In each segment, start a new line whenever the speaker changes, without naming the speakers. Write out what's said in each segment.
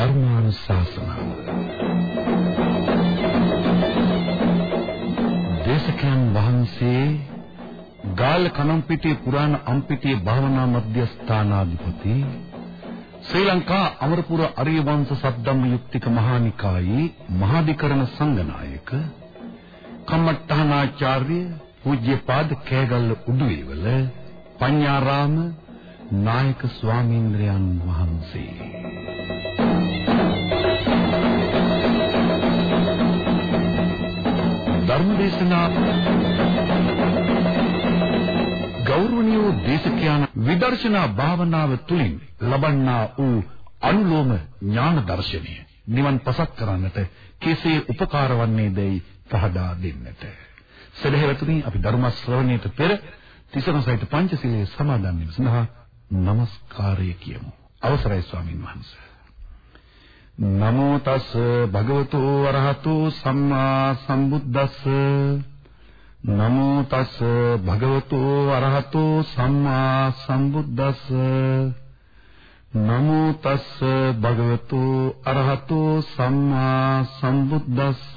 ධර්මානුශාසනාව දේශකයන් වහන්සේ ගාල් කනම්පිටිය පුරාණ අම්පිටිය භාවනා මධ්‍යස්ථානාධිපති ශ්‍රී ලංකා අමරපුර අරියවංශ සද්ධම්ම යුක්තික මහානිකායේ මහාධිකරණ සංඝනායක කම්මඨානාචාර්ය පූජ්‍යපාද කෑගල්ල උඩුවේවල පඤ්ඤාරාම නායක ස්වාමීන්ද්‍රයන් වහන්සේ. ධර්මදේශනා ගෞරවනීය දේශකයන් විදර්ශනා භාවනාව තුළින් ලබන්නා වූ අනුලෝම ඥාන දර්ශනය නිවන් පසක් කරන්නට කෙසේ උපකාර වන්නේදයි පහදා දෙන්නට. සදහෙවතුනි අපි ධර්ම ශ්‍රවණයට පෙර තිසරණ සහිත පංචශීලයේ සමාදන් වීම සඳහා নমස්කාරය කියමු. අවසරයි ස්වාමින් වහන්සේ. නමෝ තස් භගවතු වරහතු සම්මා සම්බුද්දස්ස. නමෝ තස් භගවතු වරහතු සම්මා සම්බුද්දස්ස. නමෝ තස් භගවතු අරහතු සම්මා සම්බුද්දස්ස.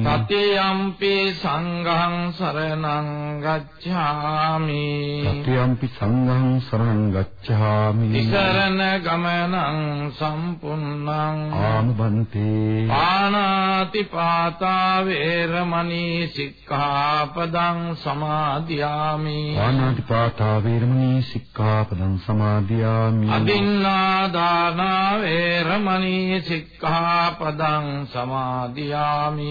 තතියම්පි සංඝං සරණං ගච්ඡාමි.
තතියම්පි සංඝං සරණං ගච්ඡාමි.
ඉසරණ ගමනං සම්පුන්නං
ආනුබන්තේ.
පානාති පාතා වේරමණී සික්ඛාපදං සමාදියාමි.
පානාති පාතා වේරමණී සික්ඛාපදං සමාදියාමි.
අදින්නා දාන වේරමණී සික්ඛාපදං සමාදියාමි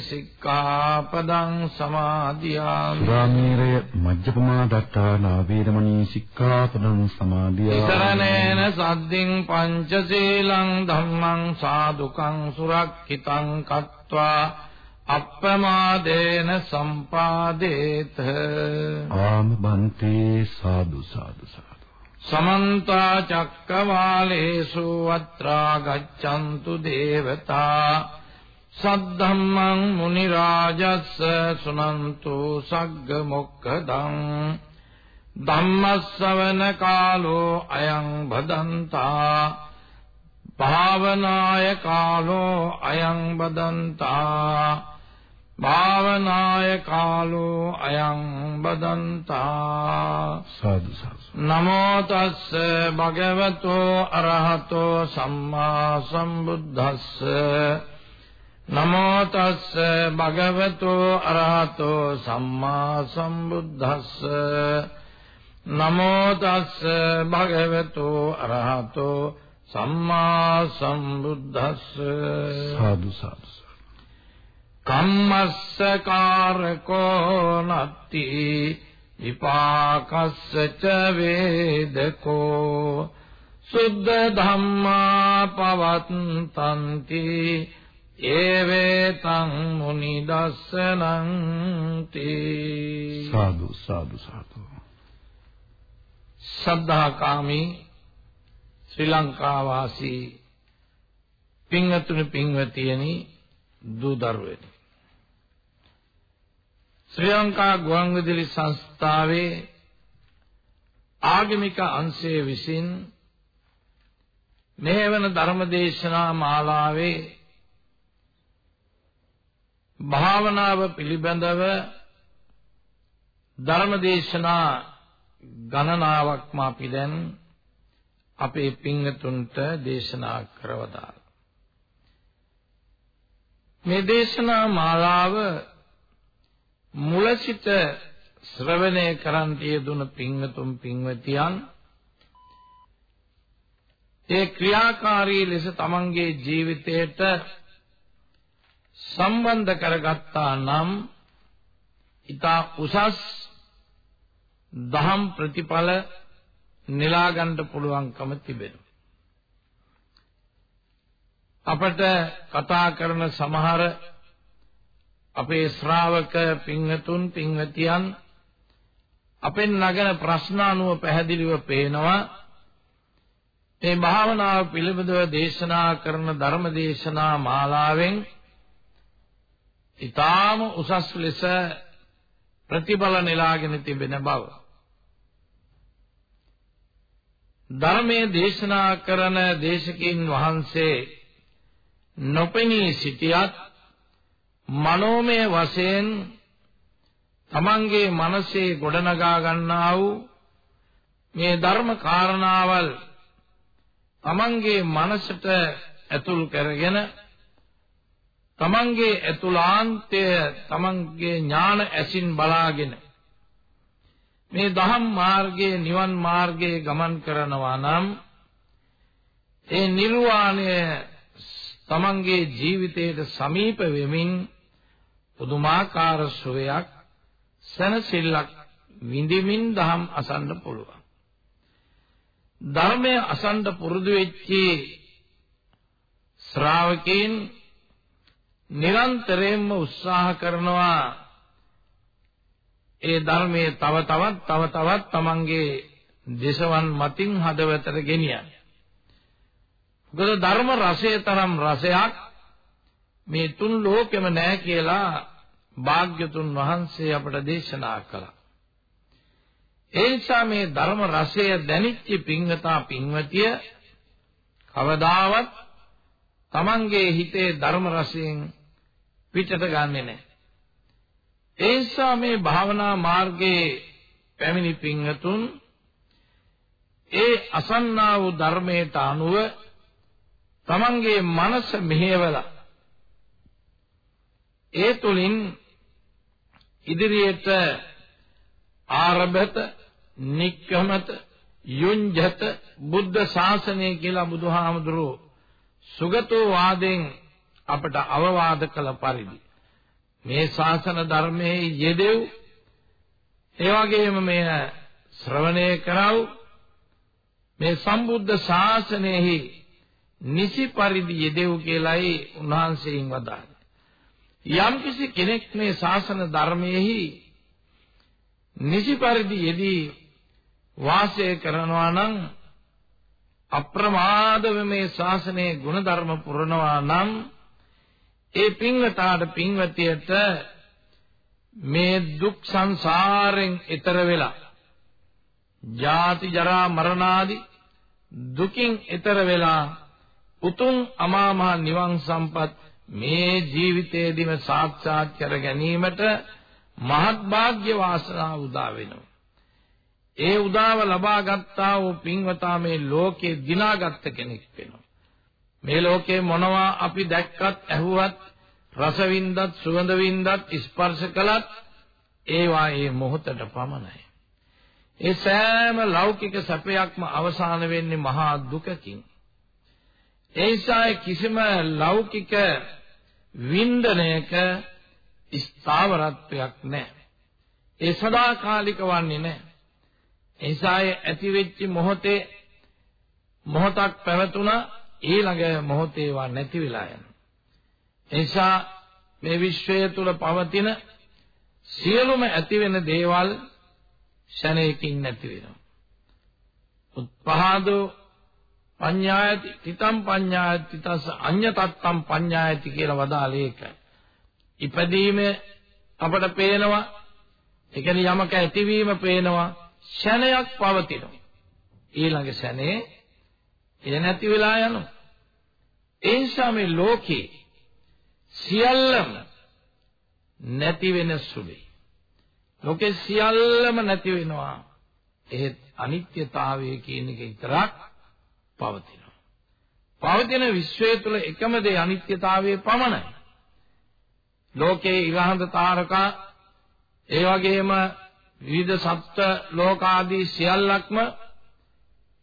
සික්ඛාපදං සමාදියාමි.
සුරාමේරය මජ්ජපමා දත්තානා වේරමණී සික්ඛාපදං සමාදියාමි.
ඉතරණේන සද්දින් පංචශීලං ධම්මං සාදුකං සුරක්ඛිතං කତ୍වා අප්පමාදේන සම්පාදේත.
ආම බන්තේ සාදු සාදු සාදු.
සමන්ත චක්කවාලේසු අත්‍රා ගච්ඡන්තු දේවතා සද්ධම්මං මුනි රාජස්ස සුනන්තු සග්ග මොක්ඛදං ධම්මස්සවන කාලෝ අයං බදන්තා භාවනාය කාලෝ අයං බදන්තා භාවනාය කාලෝ අයං බදන්තා
සාදු සාදු.
නමෝ තස්ස භගවතෝ අරහතෝ සම්මා සම්බුද්දස්ස නමෝ තස්ස භගවතෝ අරහතෝ සම්මා සම්බුද්දස්ස. නමෝ තස්ස භගවතෝ අරහතෝ සම්මා සම්බුද්දස්ස.
සාදු සාදු.
කම්මස්ස කාරකෝ නත්ති විපාකස්ස ච වේදකෝ. සුද්ධ ධම්මා පවත්තන්ති ඒවේතං මුනි දස්සනං තී.
සාදු සාදු සාදු.
සද්ධාකාමී ශ්‍රී ලංකා වාසී පින්වතුනි පින්වතියනි දූ දරුවනි ශ්‍රී ලංකා ගුවන්විදුලි සංස්ථාවේ ආගමික අංශය විසින් මෙහෙවන ධර්මදේශනා මාලාවේ භාවනාව පිළිබඳව ධර්මදේශනා ගණනාවක්ම අපි දැන් අපේ පින්වතුන්ට දේශනා කරවදාලා මේ දේශනා මාලාව මුල සිට ශ්‍රවණය කරන්ට යෙදුන පින්වතුන් පින්වතියන් ඒ ක්‍රියාකාරී ලෙස තමන්ගේ ජීවිතයට සම්බන්ධ කරගත්තා නම් ඊට උසස් දහම් ප්‍රතිඵල නෙලා ගන්න පුළුවන්කම තිබෙනවා. අපට කතා කරන සමහර අපේ ශ්‍රාවක පින්වතුන් පින්වතියන් අපෙන් නගන ප්‍රශ්න අනුව පැහැදිලිව පේනවා මේ භාවනාව පිළිබඳව දේශනා කරන ධර්ම දේශනා මාලාවෙන් ඊටාම උසස් ලෙස ප්‍රතිඵල නෙලාගෙන තිබෙන බව. ධර්මයේ දේශනා කරන දේශකින් වහන්සේ නොපෙනී සිටියත් මනෝමය වශයෙන් තමන්ගේ මනසේ ගොඩනගා ගන්නා වූ මේ ධර්ම කාරණාවල් තමන්ගේ මනසට ඇතුල් කරගෙන තමන්ගේ ඇතුළාන්තය තමන්ගේ ඥාන ඇසින් බලාගෙන මේ දහම් මාර්ගයේ නිවන් මාර්ගයේ ගමන් කරනවා නම් ඒ නිර්වාණය තමන්ගේ ජීවිතයට සමීප වෙමින් පුදුමාකාර සුවයක් සනසිල්ලක් විඳිමින් දහම් අසන්න පුළුවන්. ධර්මය අසන්න පුරුදු වෙච්චි ශ්‍රාවකයන් නිරන්තරයෙන්ම උත්සාහ කරනවා ඒ ධර්මයේ තව තවත් තව තවත් තමන්ගේ දේශවන් මතින් හදවතට ගෙනියන්න. මොකද ධර්ම රසය තරම් රසයක් මේ තුන් ලෝකෙම නැහැ කියලා භාග්‍යතුන් වහන්සේ අපට දේශනා කළා. ඒ නිසා මේ ධර්ම රසය දැනිච්ච පින්වතා පින්වතිය කවදාවත් තමන්ගේ හිතේ ධර්ම රසයෙන් පිටට ගන්නෙ නැහැ. ඒ නිසා මේ භාවනා මාර්ගයේ පැමිණි පින්වතුන් ඒ අසන්නා වූ ධර්මයට අනුව තමන්ගේ මනස මෙහෙवला ඒ තුලින් ඉදිරියට ආරභත නික්කමත යුඤ්ජත බුද්ධ ශාසනය කියලා බුදුහාමුදුරුවෝ සුගතෝ වාදෙන් අපට අවවාද කළ පරිදි මේ ශාසන ධර්මයේ යෙදෙව් ඒ වගේම මේ ශ්‍රවණය කරව මේ සම්බුද්ධ ශාසනයෙහි නිසි පරිදි යෙදෙව් කියලයි උන්වහන්සේයින් වදාළේ. යම්කිසි කෙනෙක් මේ ශාසන ධර්මයෙහි නිසි පරිදි යෙදී වාසය කරනවා නම් අප්‍රමාදව මේ ශාසනයේ ගුණධර්ම පුරනවා නම් ඒ පින්වතාට පින්වතියට මේ දුක් සංසාරෙන් ඈතර වෙලා ජාති ජරා මරණ ආදී දුකින් ඈතර වෙලා උතුම් අමා මහ නිවන් සම්පත් මේ ජීවිතයේදීම සාක්ෂාත් කර ගැනීමට මහත් වාග්ය වාසනාව උදා වෙනවා. ඒ උදාව ලබා ගත්තා වූ පින්වතා මේ ලෝකේ දිනාගත්ත කෙනෙක් වෙනවා. මේ ලෝකේ මොනවා අපි දැක්කත් ඇහුවත් රස වින්දත් සුවඳ වින්දත් ස්පර්ශ කළත් ඒවා ඒ මොහොතට පමණයි. ඒ සෑම ලෞකික සැපයක්ම අවසාන වෙන්නේ මහා දුකකින්. ඒ නිසා කිසිම ලෞකික වින්දනයක ස්ථාවරත්වයක් නැහැ. ඒ සදාකාලික වන්නේ නැහැ. ඒ නිසා ඇති වෙච්ච මොහොතේ මොහොතක් පැවතුණා ඊළඟ මොහොතේ වා නැති වෙලා යනවා. එනිසා මේ විශ්වය තුල පවතින සියලුම ඇති වෙන දේවල් ෂණයකින් නැති වෙනවා. උත්පහාදෝ පඤ්ඤායති තිතම් පඤ්ඤායති තස් අඤ්ඤතත්තම් පඤ්ඤායති කියලා වදාළ ඒකයි. ඉපදීම අපට පේනවා. ඒ කියන්නේ යමක ඇතිවීම පේනවා. ෂණයක් පවතිනවා. ඊළඟ ෂණේ එය නැති වෙලා යනවා. ඒ නිසා මේ ලෝකේ සියල්ලම නැති වෙන සුළුයි. ලෝකේ සියල්ලම නැති වෙනවා. එහෙත් අනිත්‍යතාවය කියන එක විතරක් පවතිනවා. පවතින විශ්වය තුළ එකම දේ අනිත්‍යතාවයේ පමණයි. ලෝකේ ඉරහඳ තාරකා ඒ වගේම විවිධ සප්ත ලෝකාදී සියල්ලක්ම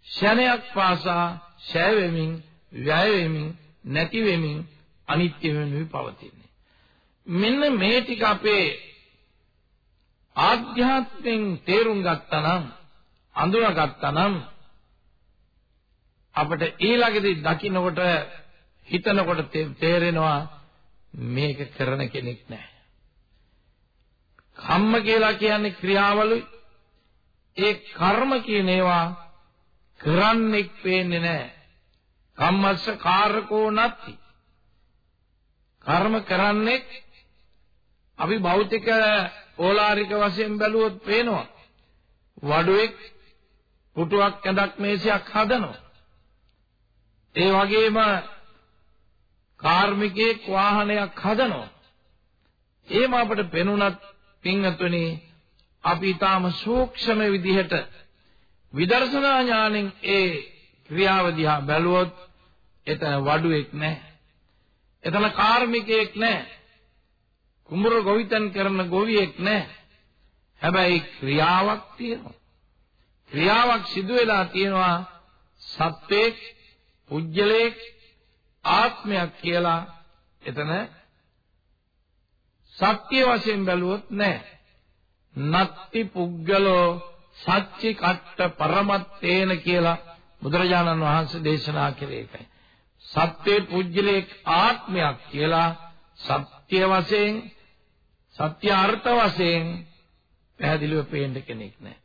ෂණයක් පාසා ෂය වෙමින් වැය වෙමින් නැති වෙමින් අනිත්‍ය වෙමින් පවතින්නේ. මෙන්න මේ ටික අපේ ආධ්‍යාත්මෙන් තේරුම් ගත්තා නම් අඳුනගත්තා නම් අපිට ඊළඟදී දකින්නකොට හිතනකොට තේරෙනවා මේක කරන කෙනෙක් නැහැ. කම්ම කියලා කියන්නේ ක්‍රියාවලුයි. ඒ කර්ම කියන ඒවා කරන්නෙක් පේන්නේ නැහැ. කම්මස්ස කාරකෝ නැති. කර්ම කරන්නෙක් අපි භෞතික ඕලාරික වශයෙන් බැලුවොත් පේනවා. වඩුවෙක් පුටුවක් ඇඳක් මේසයක් හදනවා. ඒ වගේම කාර්මිකයෙක් වාහනයක් හදනවා. ඒම අපට පෙනුනත් පින්වත්නි අපි ඊටාම සූක්ෂම විදිහට විදර්ශනා ඥාණයෙන් ඒ ක්‍රියාව දිහා බැලුවොත් එතන වඩුවෙක් නැහැ. එතන කාර්මිකයෙක් නැහැ. කුඹුර ගොවිතැන් කරන ගොවියෙක් නැහැ. හැබැයි ක්‍රියාවක් තියෙනවා. ක්‍රියාවක් සිදු වෙලා තියෙනවා සත්වයේ පුජ්‍යලයක් ආත්මයක් කියලා එතන සත්‍ය වශයෙන් බැලුවොත් නැහැ. නත්ති පුද්ගලෝ සච්චි කට්ට පරමත්තේන කියලා බුදුරජාණන් වහන්සේ දේශනා කළේ ඒකයි. සත්‍ය පුජ්‍යලයක් ආත්මයක් කියලා සත්‍ය වශයෙන් සත්‍ය අර්ථ වශයෙන් පැහැදිලිව පේන්න කෙනෙක් නැහැ.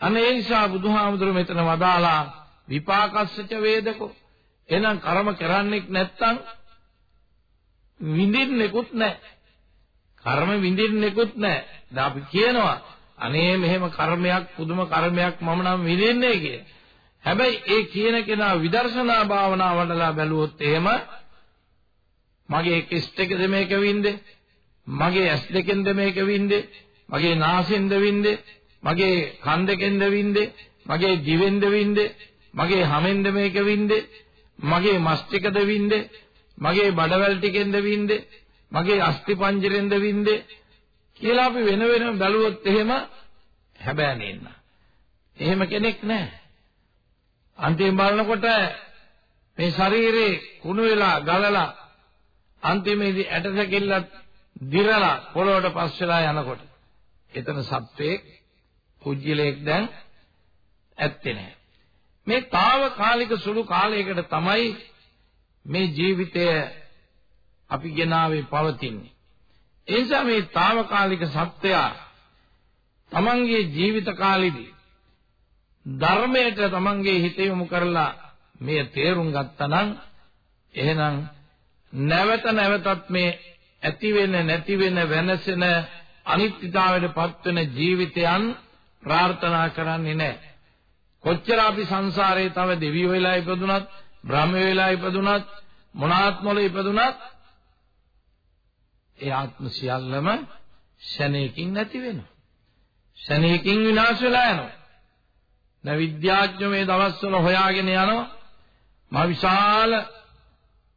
අනේ ඒ නිසා බුදුහාමුදුරුවෝ මෙතන වදාලා විපාකස්සච වේදකෝ එහෙනම් කර්ම කරන්නෙක් නැත්තම් විඳින්නෙකුත් නැහැ. කර්ම විඳින්නෙකුත් නැහැ. දැන් අපි කියනවා අනේ මෙහෙම කර්මයක් පුදුම කර්මයක් මම නම් විඳින්නේ කිය. හැබැයි ඒ කියන කෙනා විදර්ශනා භාවනා වඩලා බැලුවොත් එහෙම මගේ කිස්ට් එකද මේක වින්දේ? මගේ ඇස් දෙකෙන්ද මේක වින්දේ? මගේ නාසෙන්ද වින්දේ? මගේ කන් දෙකෙන්ද වින්දේ? මගේ දිවෙන්ද වින්දේ? මගේ හමෙන්ද මේක වින්දේ? මගේ මස් ටිකද වින්දේ මගේ බඩවැල් ටිකෙන්ද වින්දේ මගේ අස්ථි පංජරෙන්ද වින්දේ කියලා අපි වෙන වෙනම බැලුවොත් එහෙම හැබෑ නේන්න. එහෙම කෙනෙක් නැහැ. අන්තිම බලනකොට මේ ශරීරේ කුණු වෙලා ගලලා අන්තිමේදී ඇටසැකිල්ලත් දිරලා පොළොවට පස් වෙලා යනකොට එතන සත්වයේ කුජ්ජලයක් දැන් ඇත්තේ නැහැ. මේ తాවකාලික සුළු කාලයකට තමයි මේ ජීවිතය අපි ගෙනාවේ පවතින්නේ. ඒ නිසා මේ తాවකාලික සත්‍යය තමන්ගේ ජීවිත කාලෙදී ධර්මයට තමන්ගේ හිත යොමු කරලා මේ තේරුම් ගත්තා නම් එහෙනම් නැවත නැවතත් මේ ඇති වෙන නැති වෙන වෙනසෙන අනිත්‍යතාවයට පත්වෙන ජීවිතයන් ප්‍රාර්ථනා කරන්නේ නැහැ. කොච්චර අපි සංසාරේ තව දෙවියෝ වෙලා ඉපදුනත් බ්‍රහ්ම වෙලා ඉපදුනත් මොනාත්මවල ඉපදුනත් ඒ ආත්ම සියල්ලම ශනේකින් නැති වෙනවා. ශනේකින් විනාශ වෙලා යනවා. දැන් විද්‍යාඥයෝ මේ දවස්වල හොයාගෙන යනවා මා විශාල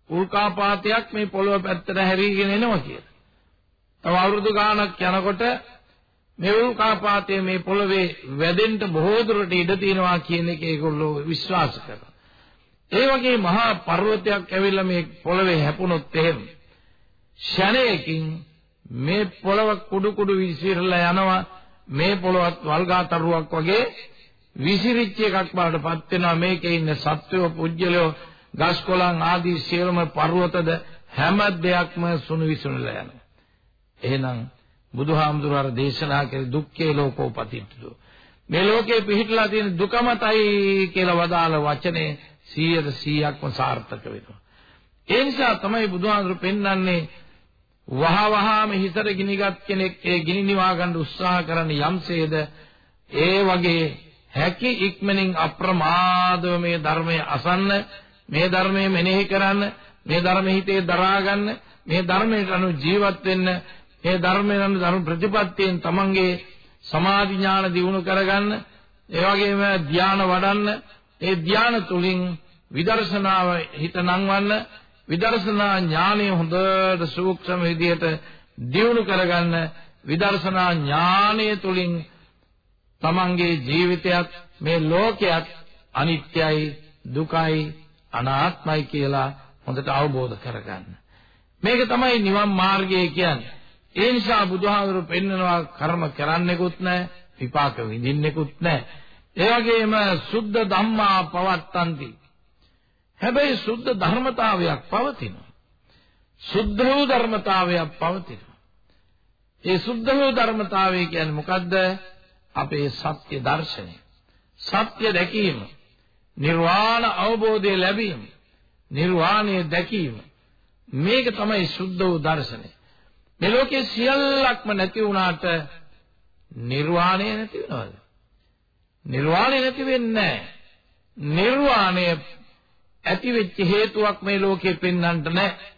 උල්කාපාතයක් මේ පොළොව පැත්තට හැරීගෙන එනවා කියලා. තව අවුරුදු ගාණක් යනකොට මේ උල්කාපාතයේ මේ පොළවේ වැදෙන්න බොහෝ දුරට ඉඩ තියෙනවා කියන එක ඒගොල්ලෝ විශ්වාස කරනවා. ඒ වගේ මහා පර්වතයක් ඇවිල්ලා මේ පොළවේ හැපුණොත් එහෙම ෂණයකින් මේ පොළව කුඩු කුඩු විසිරලා යනවා මේ පොළවත් වල්ගාතරුවක් වගේ විසිරිච්ච එකක් බවට පත් වෙනවා මේකේ ඉන්න සත්වෝ පුජ්‍යලෝ ගස් කොළන් ආදී සියලුම පර්වතද හැම දෙයක්ම සුණු විසුණුලා යනවා එහෙනම් බුදුහාමුදුරුවෝ අර දේශනා කරේ දුක්ඛේ ලෝකෝපතිත්තු. මේ ලෝකේ පිහිටලා තියෙන දුකමතයි කියලා වදාළ වචනේ 100%ක්ම සාර්ථක වෙනවා. ඒ නිසා තමයි බුදුහාමුදුරු පෙන්වන්නේ වහ වහාම හිතට ගිනිගත් කෙනෙක් ඒ ගිනි නිවා ගන්න උත්සාහ කරන යම්සේද ඒ වගේ හැකි ඉක්මනින් අප්‍රමාදව මේ ධර්මය අසන්න මේ ධර්මය මෙනෙහි කරන්න මේ ධර්මයේ හිතේ දරා ගන්න මේ ධර්මයට අනුව ජීවත් වෙන්න මේ ධර්මයෙන් අනුව ධර්ම ප්‍රතිපත්තියෙන් තමන්ගේ සමාධි ඥාන දියුණු කරගන්න ඒ වගේම ධානය වඩන්න ඒ ධානය තුලින් විදර්ශනාව හිත නංවන්න විදර්ශනා ඥානය හොඳට සූක්ෂම විදියට දියුණු කරගන්න විදර්ශනා ඥානය තුලින් තමන්ගේ ජීවිතයත් මේ ලෝකයත් අනිත්‍යයි දුකයි අනාත්මයි කියලා හොඳට අවබෝධ කරගන්න. මේක තමයි නිවන් මාර්ගය කියන්නේ. ඒ නිසා බුදුහාමුදුරු පෙන්නනවා කර්ම කරන්නෙකුත් නැහැ, විපාක විඳින්නෙකුත් නැහැ. ඒ වගේම සුද්ධ ධම්මා පවත්තන්ති. හැබැයි සුද්ධ ධර්මතාවයක් පවතිනවා. සුද්ධ වූ ධර්මතාවයක් පවතිනවා. ඒ සුද්ධ වූ ධර්මතාවය කියන්නේ මොකද්ද? අපේ සත්‍ය දර්ශනය. සත්‍ය දැකීම. නිර්වාණ අවබෝධය ලැබීම. නිර්වාණය දැකීම. මේක තමයි සුද්ධ වූ දර්ශනය. මේ ලෝකයේ සියල්ලක්ම නැති වුණාට නිර්වාණය නැති වෙනවද? නිර්වාණය නැති වෙන්නේ නැහැ. නිර්වාණය ඇති වෙච්ච හේතුවක් මේ ලෝකේ පෙන්වන්නට නැහැ.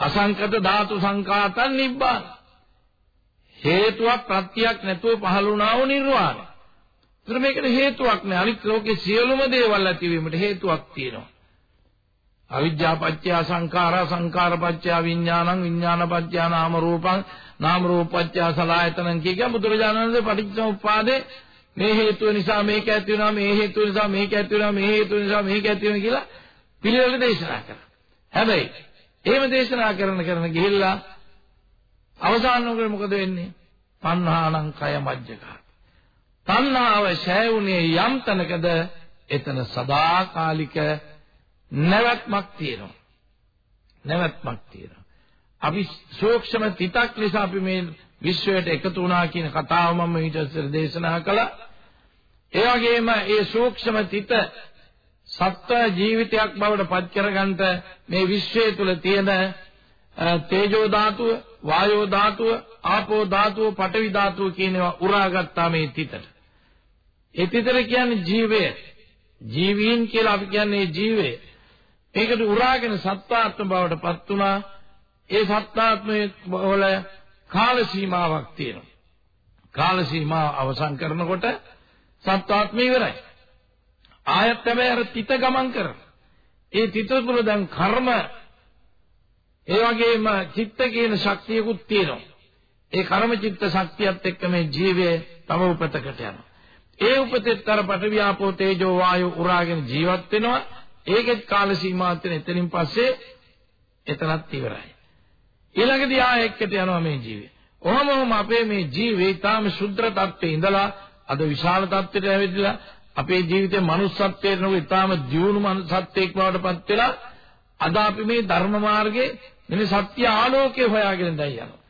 අසංකත ධාතු සංකාතන් නිබ්බාන. හේතුවක් ප්‍රත්‍යක් නැතුව පහළ වුණා වූ නිර්වාණය. ඒතර මේකට හේතුවක් නෑ. අනිත් ලෝකේ සියලුම දේවල් ඇතිවීමට හේතුවක් තියෙනවා. අවිද්‍යා පත්‍ය සංඛාරා සංඛාර පත්‍ය විඥානං විඥාන පත්‍ය නාම රූපං නාම රූප පත්‍ය සලආයතනං කිය කිය බුදුරජාණන් වහන්සේ පටිච්චසමුප්පාදේ මේ හේතුව නිසා මේක ඇති වෙනවා මේ හේතුව නිසා මේක ඇති වෙනවා මේ හේතුව නිසා මේක ඇති වෙනවා කියලා පිළිවෙල දේශනා කරා. හැබැයි එහෙම දේශනා කරන කරන ගිහිල්ලා අවසාන නොකර මොකද වෙන්නේ? තණ්හානං කය මජ්ජකා. තණ්හාව ඡයුනේ යම් තැනකද එතන සදාකාලික නැවැත්මක් තියෙනවා. නැවැත්මක් තියෙනවා. අපි සූක්ෂම තිතක් නිසා අපි මේ විශ්වයට එකතු වුණා කියන කතාව මම ඊට ඉස්සර දේශනා කළා. ඒ වගේම ඒ සූක්ෂම තිත සත්ව ජීවිතයක් බවට පත් කරගන්නට මේ විශ්වය තුල තියෙන තේජෝ ධාතුව, වායෝ ධාතුව, ආපෝ ධාතුව, පඨවි ධාතුව කියනවා උරාගත්තා මේ තිතට. ඒ තිතට කියන්නේ ජීවය. ජීවීන් කියලා අපි කියන්නේ ජීවය. ඒකට උරාගෙන සත්‍යාත්ම බවට පත් වුණා. ඒ සත්‍යාත්මයේ වල කාල සීමාවක් තියෙනවා. කාල සීමාව අවසන් කරනකොට සත්‍යාත්මය ඉවරයි. ආයත් හැබැයි අර තිත ගමන් කරනවා. ඒ තිත තුළ දැන් කර්ම ඒ වගේම චිත්ත කියන ශක්තියකුත් තියෙනවා. ඒ කර්ම චිත්ත ශක්තියත් එක්ක මේ ජීවය තව උපතකට යනවා. ඒ උපතෙත් අර පටවියාපෝ තේජෝ වායෝ උරාගෙන ජීවත් වෙනවා. ඒකෙත් කාල සීමාවක් තියෙන. එතනින් පස්සේ එතනත් ඉවරයි. ඊළඟදී ආ එක්කට යනවා මේ ජීවය. ඔහොම ඔහොම අපේ මේ ජීවේ ඊටාම ශුද්ධ තත්ත්වයේ ඉඳලා අද විශාල තත්ත්වයට ඇවිදලා අපේ ජීවිතේ manussත්වයට නෙවෙයි ඊටාම දියුණු manussත්වයක් බවට පත් වෙලා අද අපි මේ ධර්ම මාර්ගයේ මේ සත්‍ය ආලෝකය හොයාගෙන දැන් යනවා.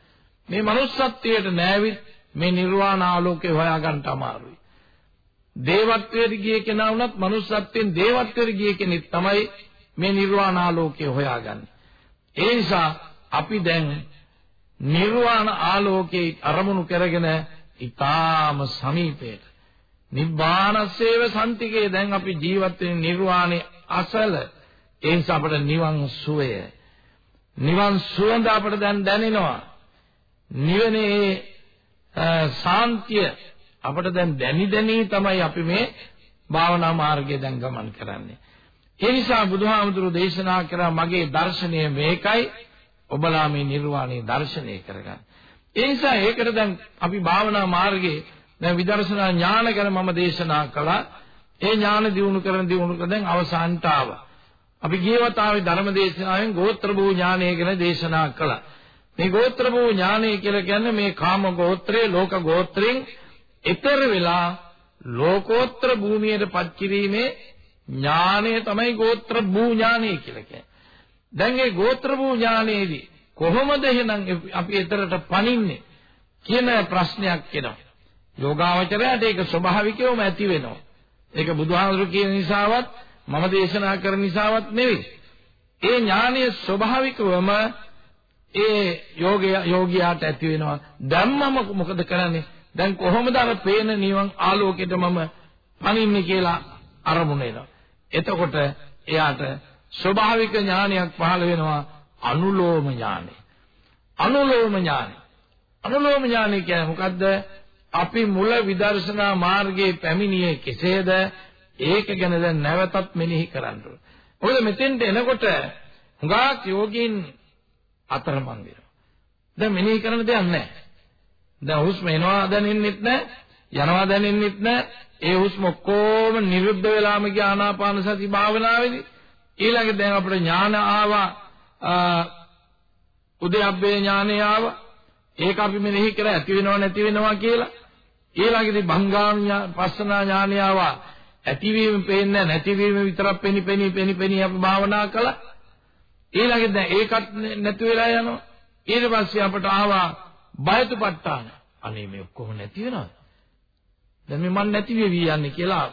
මේ manussත්වයට නැවිත් මේ නිර්වාණ ආලෝකය හොයාගන්න අමාරුයි. දේවත්වයට ගිය කෙනා වුණත් manussත්වයෙන් දේවත්වයට ගිය කෙනෙක් තමයි මේ නිර්වාණ ආලෝකය හොයාගන්නේ. ඒ නිසා අපි දැන් නිර්වාණ ආලෝකයේ අරමුණු කරගෙන ඊටාම සමීපයට නිබ්බානසේව සම්තිකේ දැන් අපි ජීවත් වෙන නිර්වාණය අසල. ඒ නිසා අපට නිවන් සුවය. නිවන් සුවඳ අපට දැන් දැනෙනවා. නිවනේ සාන්තිය අපට දැන් දැනි දැනි තමයි අපි මේ භාවනා මාර්ගයේ දැන් ගමන් කරන්නේ. ඒ නිසා බුදුහාමුදුරු දේශනා කරා මගේ දර්ශනය මේකයි. ඔබලා මේ නිර්වාණය දර්ශනය කරගන්න. ඒ නිසා ඒකට දැන් අපි භාවනා මාර්ගයේ දැන් විදර්ශනා ඥාන ගැන මම දේශනා කළා. ඒ ඥාන දිනු කරන දිනු කරන දැන් අවසානට ආවා. අපි ගියවතාවේ ධර්ම දේශනාවෙන් ගෝත්‍ර භූ ඥානය ගැන දේශනා කළා. මේ ගෝත්‍ර භූ ඥානය කියලා කියන්නේ මේ කාම ගෝත්‍රයේ ලෝක ගෝත්‍රයෙන් ඊතර වෙලා ලෝකෝත්තර භූමියට පත් කිරීමේ ඥානය තමයි ගෝත්‍ර භූ ඥානය කියලා කියන්නේ. දැන් මේ ගෝත්‍ර භූ ඥානයේදී කොහොමද එහෙනම් අපි ඊතරට පණින්නේ කියන ප්‍රශ්නයක් එනවා. යෝගාවචරයට ඒක ස්වභාවිකවම ඇති වෙනවා. ඒක බුදුහාමුදුරු කියන නිසාවත් මම දේශනා කරන නිසාවත් නෙවෙයි. ඒ ඥානයේ ස්වභාවිකවම ඒ යෝගය යෝගියාට ඇති වෙනවා. දැන් මම මොකද කරන්නේ? දැන් කොහොමද අර පේන නිවන් ආලෝකයට මම පනින්නේ කියලා අරමුණ එනවා. එතකොට එයාට ස්වභාවික ඥානයක් පහළ වෙනවා අනුලෝම ඥානය. අනුලෝම ඥානය. අනුලෝම ඥානය කියන්නේ මොකද්ද? අපි මුල විදර්ශනා මාර්ගයේ පැමිණියේ කෙසේද? ඒක ගැන දැන් නැවතත් මෙනෙහි කරන්න ඕනේ. මොකද මෙතෙන්ට එනකොට හුඟක් යෝගීන් අතරමං වෙනවා. දැන් මෙනෙහි කරන්න දෙයක් නැහැ. දැන් හුස්ම එනවා දැනෙන්නෙත් නැහැ, යනවා දැනෙන්නෙත් නැහැ. ඒ හුස්ම ඔක්කොම නිරුද්ධ වෙලාම ගිය ආනාපාන සති භාවනාවේදී ඊළඟ දැන් අපිට ඥාන ආවා උද්‍යප්පේ ඥානය ආවා. ඒක අපි මෙනෙහි කර ඇති වෙනව නැති වෙනවා කියලා. ඊළඟදී භංගාඥා පස්සනා ඥානය ආවා. ඇතිවීම පේන්නේ නැතිවීම විතරක් පෙනි පෙනි පෙනි පෙනි අපි භාවනා කළා. ඊළඟට දැන් ඒකත් නැති වෙලා යනවා. ඊට පස්සේ අපට ආවා බයතුපත්තාන. අනේ මේ ඔක්කොම නැති වෙනවද? දැන් මේ මන් නැති වෙවි යන්නේ කියලා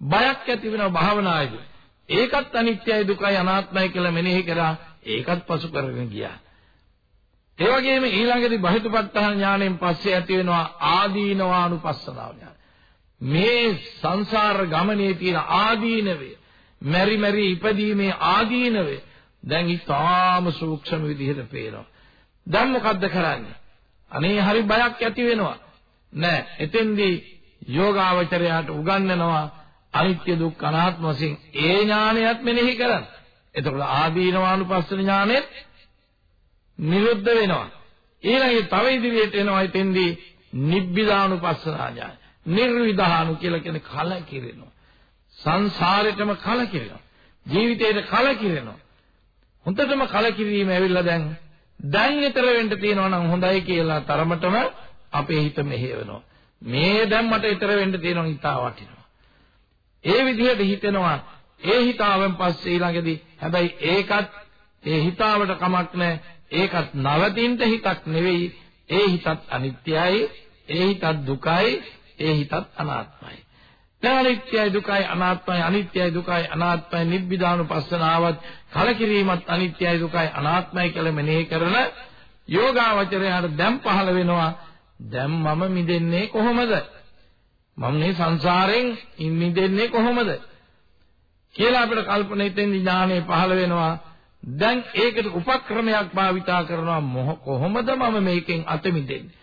බයක් ඇති වෙනවා භාවනාවේදී. ඒකත් අනිත්‍යයි දුකයි අනාත්මයි කියලා මෙනෙහි කරා ඒකත් පසු කරගෙන ගියා. ඒ වගේම ඊළඟදී බහිතුපත්ඨාන ඥාණයෙන් පස්සේ ඇති වෙනවා ආදීනවානුපස්සනාව ඥාන. මේ සංසාර ගමනේ තියෙන ආදීනවේ මෙරි මෙරි ඉපදීමේ ආදීනවේ දැන් ඊටාම සූක්ෂම විදිහට පේනවා. දැන් මොකද්ද කරන්නේ? අනේ හරි බයක් ඇති වෙනවා. නෑ එතෙන්දී යෝගාවචරයාට උගන්වනවා අනිත්‍ය දුක්ඛ අනාත්ම වශයෙන් ඒ ඥානයත් මෙනෙහි කරන්න. එතකොට ආදීනවානුපස්සන ඥානෙත් නිරුද්ධ වෙනවා. ඊළඟට තව ඉදිරියට එනවා එතෙන්දී නිබ්බිදානුපස්සනා ඥාන. නිර්විධානු කියලා කියන කලකිරෙනවා. සංසාරෙටම කලකිරෙනවා. ජීවිතේට කලකිරෙනවා. හොඳටම කලකිරීම ඇවිල්ලා දැන් දැන් ඊතර වෙන්න තියෙනවා නම් හොඳයි කියලා තරමටම අපේ හිත මෙහෙවනවා. මේ දැන් මට ඊතර වෙන්න තියෙනවා ඉතා වටිනවා. ඒ විදිහට හිතෙනවා. ඒ හිතාවෙන් පස්සේ ඊළඟදී හැබැයි ඒකත් ඒ හිතාවට කමක් නැහැ. ඒකත් නවතින්න හිතක් නෙවෙයි. ඒ හිතත් අනිත්‍යයි. ඒ හිතත් දුකයි. ඒ හිතත් අනාත්මයි. දැන් අනිත්‍යයි දුකයි අනාත්මයි අනිත්‍යයි දුකයි අනාත්මයි නිබ්බිදානුපස්සනාවත් කලකිරීමත් අනිත්‍යයි දුකයි අනාත්මයි කියලා මෙනෙහි කරන යෝගාවචරයට දැන් පහළ වෙනවා. දැන් මම මිදෙන්නේ කොහොමද? මම මේ සංසාරයෙන් මිදෙන්නේ කොහොමද? කියලා අපිට කල්පනෙතෙන් ඥානෙ පහළ වෙනවා. දැන් ඒකට උපක්‍රමයක් භාවිතා කරනවා කොහොමද මම මේකෙන් අත මිදෙන්නේ?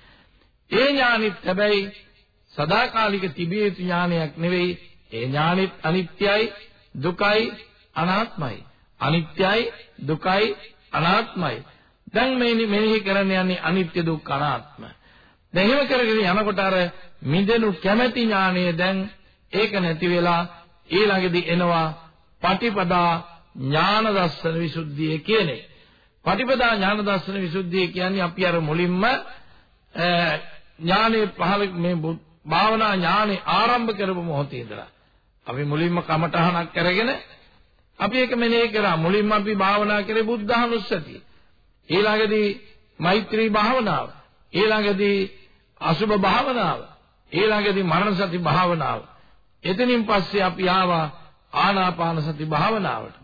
ඒ ඥානෙත් හැබැයි සදාකාලික තිබිය යුතු ඥානයක් නෙවෙයි. ඒ ඥානෙත් අනිත්‍යයි දුකයි අනාත්මයි. අනිත්‍යයි දුකයි අනාත්මයි. දැන් මේ මෙනෙහි කරන්න යන්නේ අනිත්‍ය දුක්ඛ අනාත්ම. දැන් එහෙම කරගෙන යනකොට අර මිදෙනු කැමැති ඥානය දැන් ඒක නැති වෙලා ඊළඟදී එනවා පටිපදා ඥාන දර්ශන විසුද්ධිය කියන්නේ. පටිපදා ඥාන දර්ශන විසුද්ධිය කියන්නේ අපි අර මුලින්ම ඥානෙ පහල මේ භාවනා ඥානෙ ආරම්භ කරපු මොහොතේ ඉඳලා. අපි මුලින්ම කමඨහනක් කරගෙන අපි ඒක මෙනෙහි කරා. මුලින්ම අපි භාවනා කරේ බුද්ධානුස්සතිය. ඊළඟදී මෛත්‍රී භාවනාව. ඊළඟදී අසුභ භාවනාව. ඊළඟදී මරණ සති භාවනාව. එතනින් පස්සේ අපි ආවා ආනාපාන සති භාවනාවට.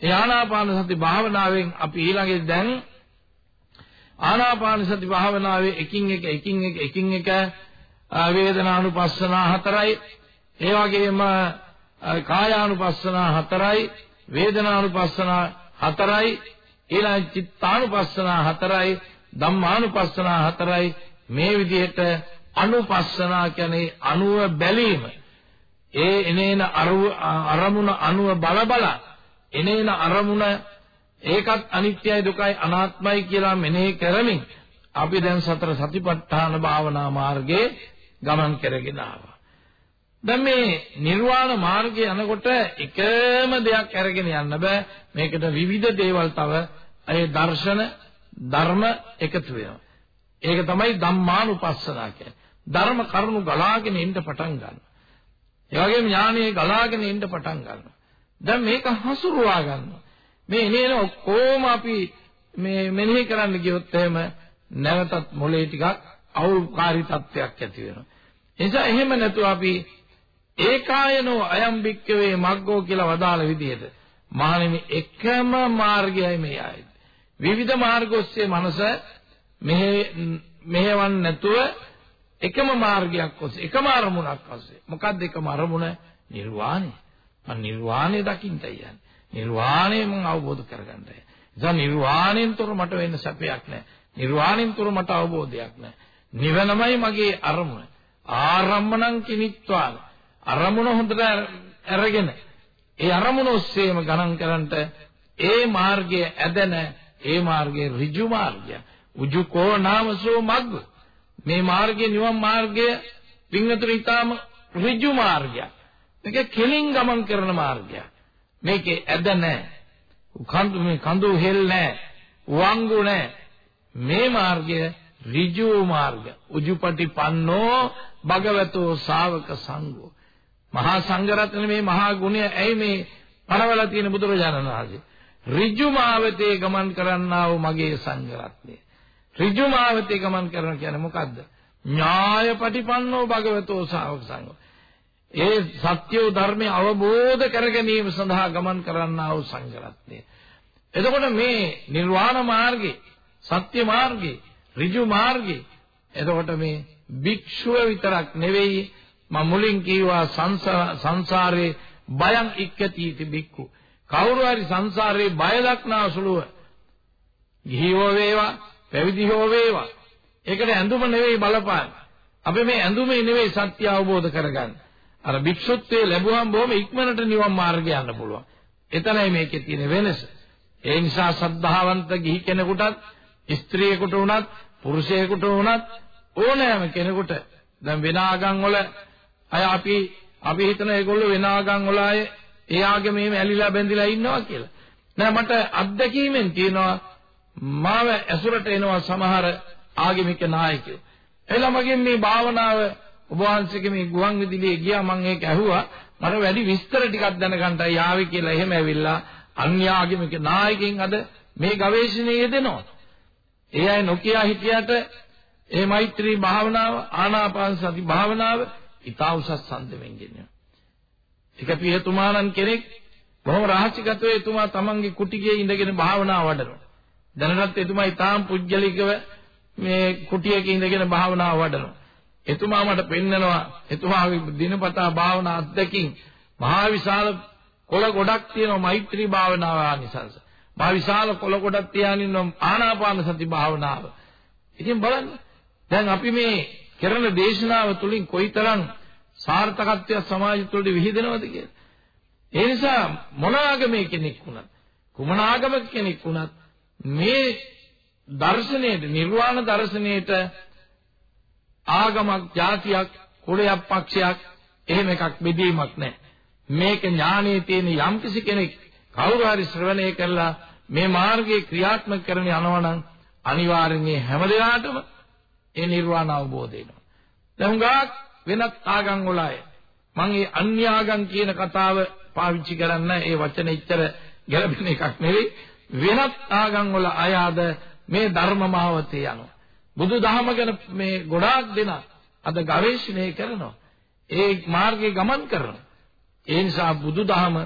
ඒ ආනාපාන සති භාවනාවෙන් අපි ඊළඟට දැන් ආනාපාන සති භාවනාවේ එකින් එක එකින් එක එකින් එක වේදනානුපස්සනා හතරයි ඒ වගේම කායානුපස්සනා හතරයි වේදනානුපස්සනා හතරයි ඊළඟ චිත්තානුපස්සනා හතරයි ධම්මානුපස්සනා හතරයි මේ විදිහට අනුපස්සනා කියන්නේ අනුව බැලීම. ඒ එනේන අරමුණ අනුව බල බල එනේන අරමුණ ඒකත් අනිත්‍යයි දුකයි අනාත්මයි කියලා මෙනෙහි කරමින් අපි දැන් සතර සතිපට්ඨාන භාවනා මාර්ගයේ ගමන් කරගෙන ආවා. දැන් මේ නිර්වාණ මාර්ගයේ යනකොට එකම දෙයක් අරගෙන යන්න බෑ. මේකට විවිධ දේවල් තව ඒ දර්ශන ධර්ම එකතු වෙනවා. ඒක තමයි ධම්මානුපස්සනා කියන්නේ. ධර්ම කරුණු ගලාගෙන එන්න පටන් ගන්නවා. ඒ වගේම ඥානයේ ගලාගෙන එන්න පටන් ගන්නවා. දැන් මේක හසුරුවා ගන්නවා. මේ එනේන ඔක්කොම අපි මේ මෙනෙහි කරන්න ගියොත් එහෙම නැවතත් මොලේ ටිකක් අවුල්කාරී තත්ත්වයක් ඇති වෙනවා. එනිසා එහෙම නැතුව අපි ඒකායනෝ අයම් බික්කවේ මග්ගෝ කියලා වදාළ විදිහට මහණෙනි එකම මාර්ගයයි මේ ආයේ. විවිධ මාර්ග ඔස්සේ මනස මෙහෙ මෙහෙවන් නැතුව එකම මාර්ගයක් ඔස්සේ එකම අරමුණක් ඔස්සේ මොකක්ද එකම අරමුණ නිර්වාණය. මම නිර්වාණය දකින්නයි යන්නේ. නිර්වාණය මම අවබෝධ කරගන්නයි. එතන නිර්වාණයෙන් තොර මට වෙන්න සැපයක් නැහැ. නිර්වාණයෙන් තොර මට අවබෝධයක් නැහැ. නිවනමයි මගේ අරමුණ. ආරම්මණං කිනිත්වාන. අරමුණ හොඳට අරගෙන ඒ අරමුණ ඔස්සේම ගණන් කරන්ට ඒ මාර්ගය ඇදෙන ඒ මාර්ගයේ ඍජු මාර්ගය. උජුකෝ නාමසෝ මග්ග. මේ මාර්ගයේ නිවන් මාර්ගය පින්වතුනි ඊටාම ඍජු මාර්ගයක්. මේක කෙලින් ගමන් කරන මාර්ගයක්. මේකේ ඇද නැහැ. කඳු මේ කඳු හෙල් නැහැ. වංගු නැහැ. මේ මාර්ගය ඍජු මාර්ග. උජුපටිපන්නෝ භගවතෝ ශාවක සංඝෝ. මහා සංඝරත්න මේ මහා ගුණය ඇයි මේ පරවලා තියෙන බුදුරජාණන් වහන්සේ. ඍජු මාවතේ ගමන් කරන්නා වූ මගේ සංඝරත්නය. ඍජු මාවතේ ගමන් කරන කියන්නේ මොකද්ද? ඥායපටිපන්නෝ භගවතෝ ශාවක සංඝෝ. ඒ සත්‍ය ධර්මය අවබෝධ කර ගැනීම සඳහා ගමන් කරන්නා වූ සංඝරත්නය. එතකොට මේ නිර්වාණ මාර්ගේ, සත්‍ය මාර්ගේ, ඍජු මාර්ගේ එතකොට මේ භික්ෂුව විතරක් නෙවෙයි මම මුලින් කීවා සංසාරේ බයං ඉක්කති බික්කු කවුරු හරි සංසාරේ බය දක්නා සුළුව ගිහිවෝ වේවා පැවිදි හෝ වේවා ඒකට ඇඳුම නෙවෙයි බලපාන අපි මේ ඇඳුමේ නෙවෙයි සත්‍ය අවබෝධ කරගන්නේ අර භික්ෂුත්වයේ ලැබුවම බොහොම ඉක්මනට නිවන් මාර්ගය යන්න පුළුවන්. එතනයි මේකේ තියෙන වෙනස. ඒ නිසා සද්ධාවන්ත ගිහි කෙනෙකුටත් ස්ත්‍රියෙකුට වුණත් පුරුෂයෙකුට වුණත් ඕනෑම කෙනෙකුට දැන් වෙන ආගම් වල අය අපි අපි හිතන ඒගොල්ලෝ වෙන ආගම් වල අය ඒ ආගමේම ඇලිලා බැඳිලා ඉන්නවා කියලා. නෑ මට අත්දැකීමෙන් තියෙනවා මාව ඇසුරට එනවා සමහර ආගමික නායකයෝ. එළමගෙන් මේ භාවනාව ඔබ වහන්සේගේ මේ ගුවන් විදුලියේ ගියා මම ඒක ඇහුවා මට වැඩි විස්තර ටිකක් දැනගන්නයි ආවේ කියලා එහෙම ඇවිල්ලා අන්‍යාගමික නායකයින් අද මේ ගවේෂණයේ යෙදෙනවා. ඒ අය නොකිය හිටියට ඒ මෛත්‍රී භාවනාව ආනාපාන සති භාවනාව ඊතා උසස් සම්දෙමින් ගෙනියනවා. එක පියතුමාණන් කෙනෙක් බොහොම රහසිගතව එතුමා තමන්ගේ කුටියේ ඉඳගෙන භාවනාව වඩනවා. දැනටත් එතුමා ඊටාම් පුජ්‍යලිකව මේ කුටියක ඉඳගෙන භාවනාව වඩනවා. එතුමා මට පෙන්නනවා එතුමාගේ දිනපතා භාවනා අත්දැකීම් මහා විශාල කොළ ගොඩක් තියෙනවා මෛත්‍රී භාවනාව ආනිසංස. මහා විශාල කොළ ගොඩක් තියානින්න ආනාපාන සති භාවනාව. ඉතින් බලන්න දැන් අපි මේ කරන දේශනාව තුළින් කොයිතරම් සාර්ථකත්වයක් සමාජ තුළට විහිදෙනවද කියලා. ඒ නිසා මොන ආගමේ කෙනෙක් වුණත් කුමන ආගමක කෙනෙක් වුණත් මේ දර්ශනයේ නිර්වාණ දර්ශනයේට ආගමක්, ජාතියක්, කුලයක්, පක්ෂයක් එහෙම එකක් බෙදීමක් නැහැ. මේක ඥානයේ තියෙන යම්කිසි කෙනෙක් කවුරු හරි ශ්‍රවණය කරලා මේ මාර්ගයේ ක්‍රියාත්මක කරගෙන යනවා නම් අනිවාර්යෙන් මේ හැම දිනාටම ඒ නිර්වාණ අවබෝධ වෙනවා. දැන් හුඟක් වෙනත් ආගම් වල අය මම මේ අන්‍යාගම් කියන කතාව පාවිච්චි කරන්න ඒ වචන ඉච්චර ගැළපෙන එකක් නෙවෙයි වෙනත් ආගම් වල අය අද මේ ධර්ම මාවතේ යනවා. බුදුදහම ගැන මේ ගොඩාක් දෙනා අද ගවේෂණය කරනවා. ඒ මාර්ගයේ ගමන් කරනවා. ඒ නිසා බුදුදහම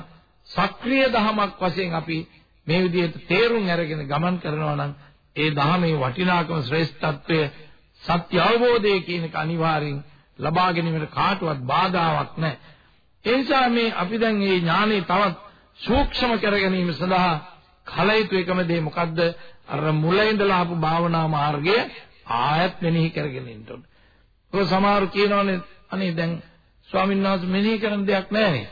සක්‍රීය දහමක් වශයෙන් අපි මේ විදිහට තේරුම් අරගෙන ගමන් කරනවා නම් ඒ දහමේ වටිනාකම ශ්‍රේෂ්ඨත්වය සත්‍ය අවබෝධය කියන එක අනිවාර්යෙන් ලබා ගැනීමට කාටවත් බාධාවක් නැහැ. ඒ නිසා මේ අපි දැන් මේ ඥානෙ තවත් සූක්ෂම කර ගැනීම සඳහා කල යුතු එකම දේ මොකද්ද? අර මුල ඉඳලා ආපු භාවනා මාර්ගය ආයත් මෙනෙහි කරගෙන ඉන්න ඕනේ. ඔය සමහරු කියනවානේ අනේ දැන් ස්වාමීන් වහන්සේ මෙනෙහි කරන දෙයක් නැහැ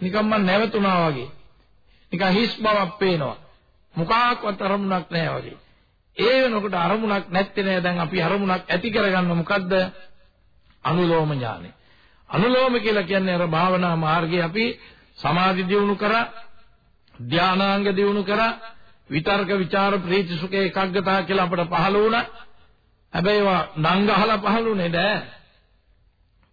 නිකන් මම නැවතුණා වගේ. නිකන් හිස් බවක් පේනවා. මොකක්වත් අරමුණක් නැහැ වගේ. ඒ වෙනකොට අරමුණක් නැත්තේ නෑ දැන් අපි අරමුණක් ඇති කරගන්න මොකද්ද? අනුලෝම ඥානෙ. අනුලෝම කියලා කියන්නේ අර භාවනා මාර්ගයේ අපි සමාධි දියුණු කරා ධානාංග දියුණු කරා විතර්ක ਵਿਚාර ප්‍රීති සුඛ ඒකාග්‍රතාව කියලා අපට පහළ වුණා. හැබැයි ඒවා නම් ගහලා පහළුනේ නෑ.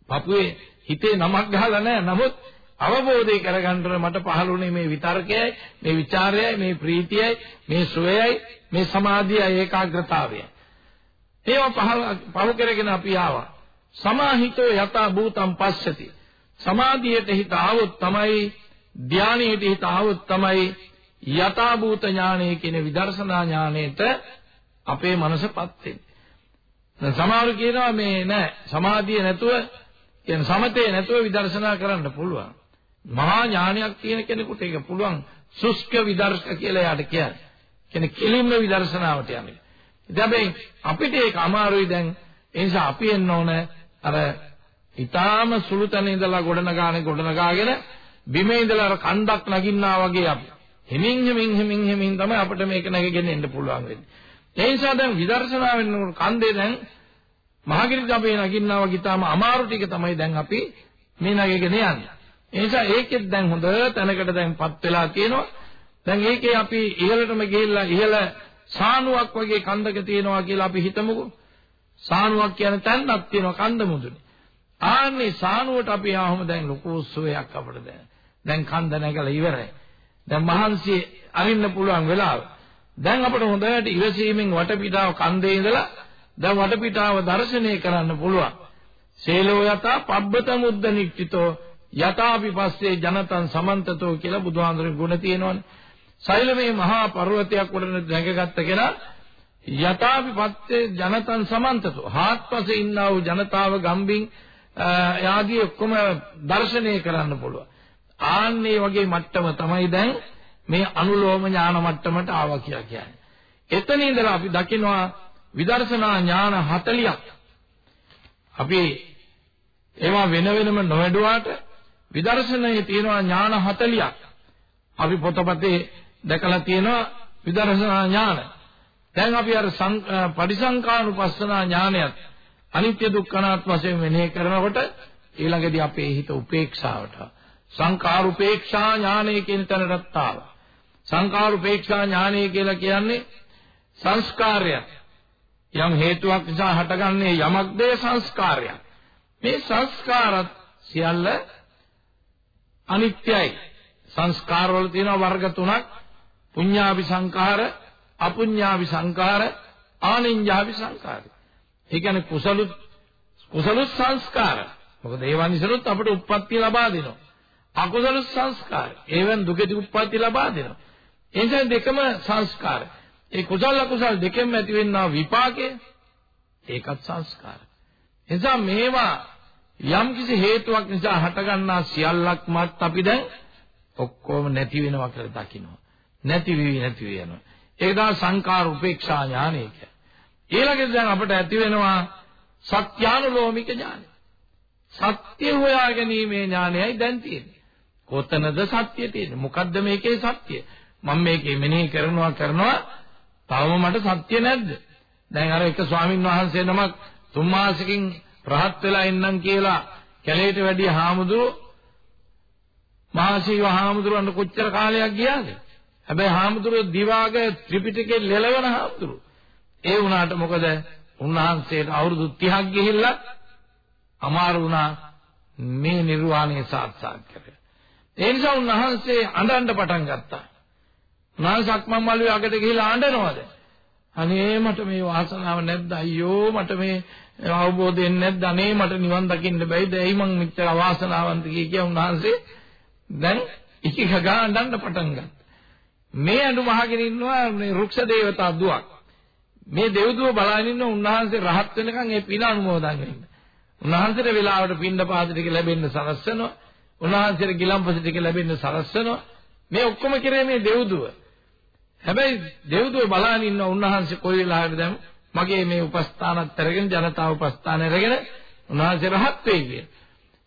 පපුවේ හිතේ නමක් ගහලා නෑ. නමුත් අවබෝධය කරගන්න මට පහළුනේ මේ විතර්කයයි, මේ ਵਿਚාරයයි, මේ ප්‍රීතියයි, මේ සුවයයි, මේ සමාධියයි ඒකාග්‍රතාවයයි. ඒවා පහළ පහු කරගෙන අපි ආවා. සමාහිතෝ යථා භූතම් පස්සති. සමාධියට හිත આવොත් තමයි ධානයට හිත ආවොත් තමයි යථාභූත ඥානය කියන විදර්ශනා ඥානයට අපේ මනසපත් වෙන්නේ. දැන් සමහරු කියනවා මේ නෑ සමාධිය නැතුව කියන සමතේ නැතුව විදර්ශනා කරන්න පුළුවන්. මහා ඥානයක් තියෙන කෙනෙකුට ඒක පුළුවන් සුස්ක විදර්ශක කියලා යාට කියන්නේ. කියන්නේ කෙලින්ම විදර්ශනාවට යන්නේ. හැබැයි අපිට ඒක අමාරුයි දැන් ඒ නිසා අපි එන්න ඕන අර ඊටාම සුළු තැන ඉඳලා ගොඩනගානේ ගොඩනගාගෙන බිමේ ඉඳලා අර කන්දක් නගින්නා වගේ අපි හිමින් හිමින් හිමින් හිමින් තමයි අපිට මේක නැගගෙන එන්න පුළුවන් වෙන්නේ. ඒ නිසා දැන් විදර්ශනා වෙනකොට කන්දේ දැන් මහගිරි ගබේ නගින්නා වගේ ඊටාම අමාරු ටික තමයි දැන් අපි මේ නැගගෙන යන්නේ. ඒ නිසා ඒකෙත් දැන් හොඳ තැනකට දැන්පත් වෙලා තියෙනවා. දැන් ඒකේ අපි ඉහළටම ගිහිල්ලා ඉහළ සානුවක් වගේ කන්දක තියෙනවා කියලා අපි හිතමුකෝ. සානුවක් කියන තැනක් තියෙනවා කන්ද මුදුනේ. ආන්නේ සානුවට අපි ආවම දැන් ලොකු සුවයක් අපිට දැන්. දැන් කන්ද නැගලා ඉවරයි. දැන් මහන්සි අරින්න පුළුවන් වෙලාව. දැන් අපිට හොඳට ඉවසීමෙන් වටපිටාව කන්දේ ඉඳලා දැන් වටපිටාව දර්ශනය කරන්න පුළුවන්. සේලෝ යතා පබ්බත මුද්ද නික්කිතෝ යතාපි පස්සේ ජනතං සමන්තතෝ කියලා බුදුහාඳුරේ ගුණ තියෙනවනේ. සෛලමේ මහා පර්වතයක් උඩ නැගගත්ත කෙනා යතාපි පස්සේ ජනතං සමන්තතෝ හාත්පසේ ඉන්නා වූ ජනතාව ගම්බින් යාදී ඔක්කොම දර්ශනය කරන්න පුළුවන්. ආන්නේ වගේ මට්ටම තමයි දැන් මේ අනුලෝම ඥාන මට්ටමට ආවා කියලා කියන්නේ. එතන ඉඳලා අපි දකිනවා විදර්ශනා ඥාන 40ක්. අපි ඒවා වෙන වෙනම නොවැඩුවාට විදර්ශනයේ තියෙනවා ඥාන 40ක්. අපි පොතපතේ දැකලා තියෙනවා විදර්ශනා ඥාන. දැන් අපි අර පටිසංකානුපස්සනා ඥානයත් අනිත්‍ය දුක්ඛ අනාත්ම වශයෙන් මෙනෙහි කරනකොට ඊළඟදී අපේ හිත උපේක්ෂාවට සංකාර උපේක්ෂා ඥානය කියන තැනටත් ආවා. සංකාර උපේක්ෂා ඥානය කියලා කියන්නේ සංස්කාරයක්. යම් හේතුවක් නිසා හටගන්නේ යමක්ද සංස්කාරයක්. මේ සංස්කාරත් සියල්ල අනිත්‍යයි. සංස්කාර වල තියෙන වර්ග තුනක් පුඤ්ඤාවි සංඛාර, අපුඤ්ඤාවි සංඛාර, ආනිඤ්ඤාවි සංඛාර. ඒ කියන්නේ කුසල කුසල සංස්කාර. මොකද ඒවන් ඉසලොත් අපිට උප්පත්ති ලබා දෙනවා. අකුසල සංස්කාර. ඒවෙන් දුකදී උප්පත්ති ලබා දෙනවා. ඒ නිසා දෙකම සංස්කාර. ඒ කුසල අකුසල දෙකෙන්ම ඇතිවෙනා විපාකය ඒකත් සංස්කාර. එනිසා මේවා යම් කිසි හේතුවක් නිසා හටගන්නා සියල්ලක්මත් අපි දැන් ඔක්කොම නැති වෙනවා කියලා දකිනවා. නැති වෙවි නැති වෙ යනවා. ඒක තමයි සංකාර උපේක්ෂා ඥානය කියන්නේ. ඊළඟට දැන් අපට ඇති වෙනවා සත්‍යානුලෝමික ඥානය. සත්‍ය හොයා ගැනීමේ ඥානයයි දැන් තියෙන්නේ. කොතනද සත්‍ය තියෙන්නේ? මොකද්ද මේකේ සත්‍ය? මම මේකේ මෙනෙහි කරනවා කරනවා තවම මට සත්‍ය නැද්ද? දැන් අර එක ස්වාමින් වහන්සේ නමක් තුන් මාසෙකින් රහත් වෙලා ඉන්නම් කියලා කැලේට වැඩි හාමුදුරුවෝ මහසීව හාමුදුරුවන්ට කොච්චර කාලයක් ගියාද? හැබැයි හාමුදුරුවෝ දිවාග ත්‍රිපිටකේ ලෙලවන හාමුදුරුවෝ. ඒ වුණාට මොකද? උන්වහන්සේට අවුරුදු 30ක් ගිහිල්ලා අමාරු වුණා මේ නිර්වාණය සාක්ෂාත් කරගන්න. ඒ නිසා උන්වහන්සේ අඬන්න පටන් ගත්තා. නාසක්මන් මළුවේ අගට ගිහිල්ලා අඬනවාද? අනේ මට මේ වාසනාව නැද්ද? අයියෝ මට මේ අවබෝධයෙන් නැද්ද? අනේ මට නිවන් දකින්න බැයිද? ඇයි මං මෙච්චර අවාසනාවන්ත කිය කිය උන්වහන්සේ දැන් ඉකික ගානන්න පටන් ගත්තා. මේ අඬු මහගෙන ඉන්නවා මේ රුක්ෂ දේවතා දුවක්. මේ දෙව්දුව බලාගෙන ඉන්න උන්වහන්සේ රහත් වෙනකන් ඒ පින අනුමෝදන් වෙන්න. උන්වහන්සේට වෙලාවට පින්න පාද ටික ලැබෙන්න සලස්සනවා. උන්වහන්සේට ගිලම්පස ටික ලැබෙන්න සලස්සනවා මේ ඔක්කොම කරේ මේ දෙව්දුව හැබැයි දෙව්දුව බලාගෙන ඉන්න උන්වහන්සේ කොයි වෙලාවෙද දැන් මගේ මේ උපස්ථානත් අරගෙන ජනතාව උපස්ථාන අරගෙන උන්වහන්සේ රහත් වෙයි කිය.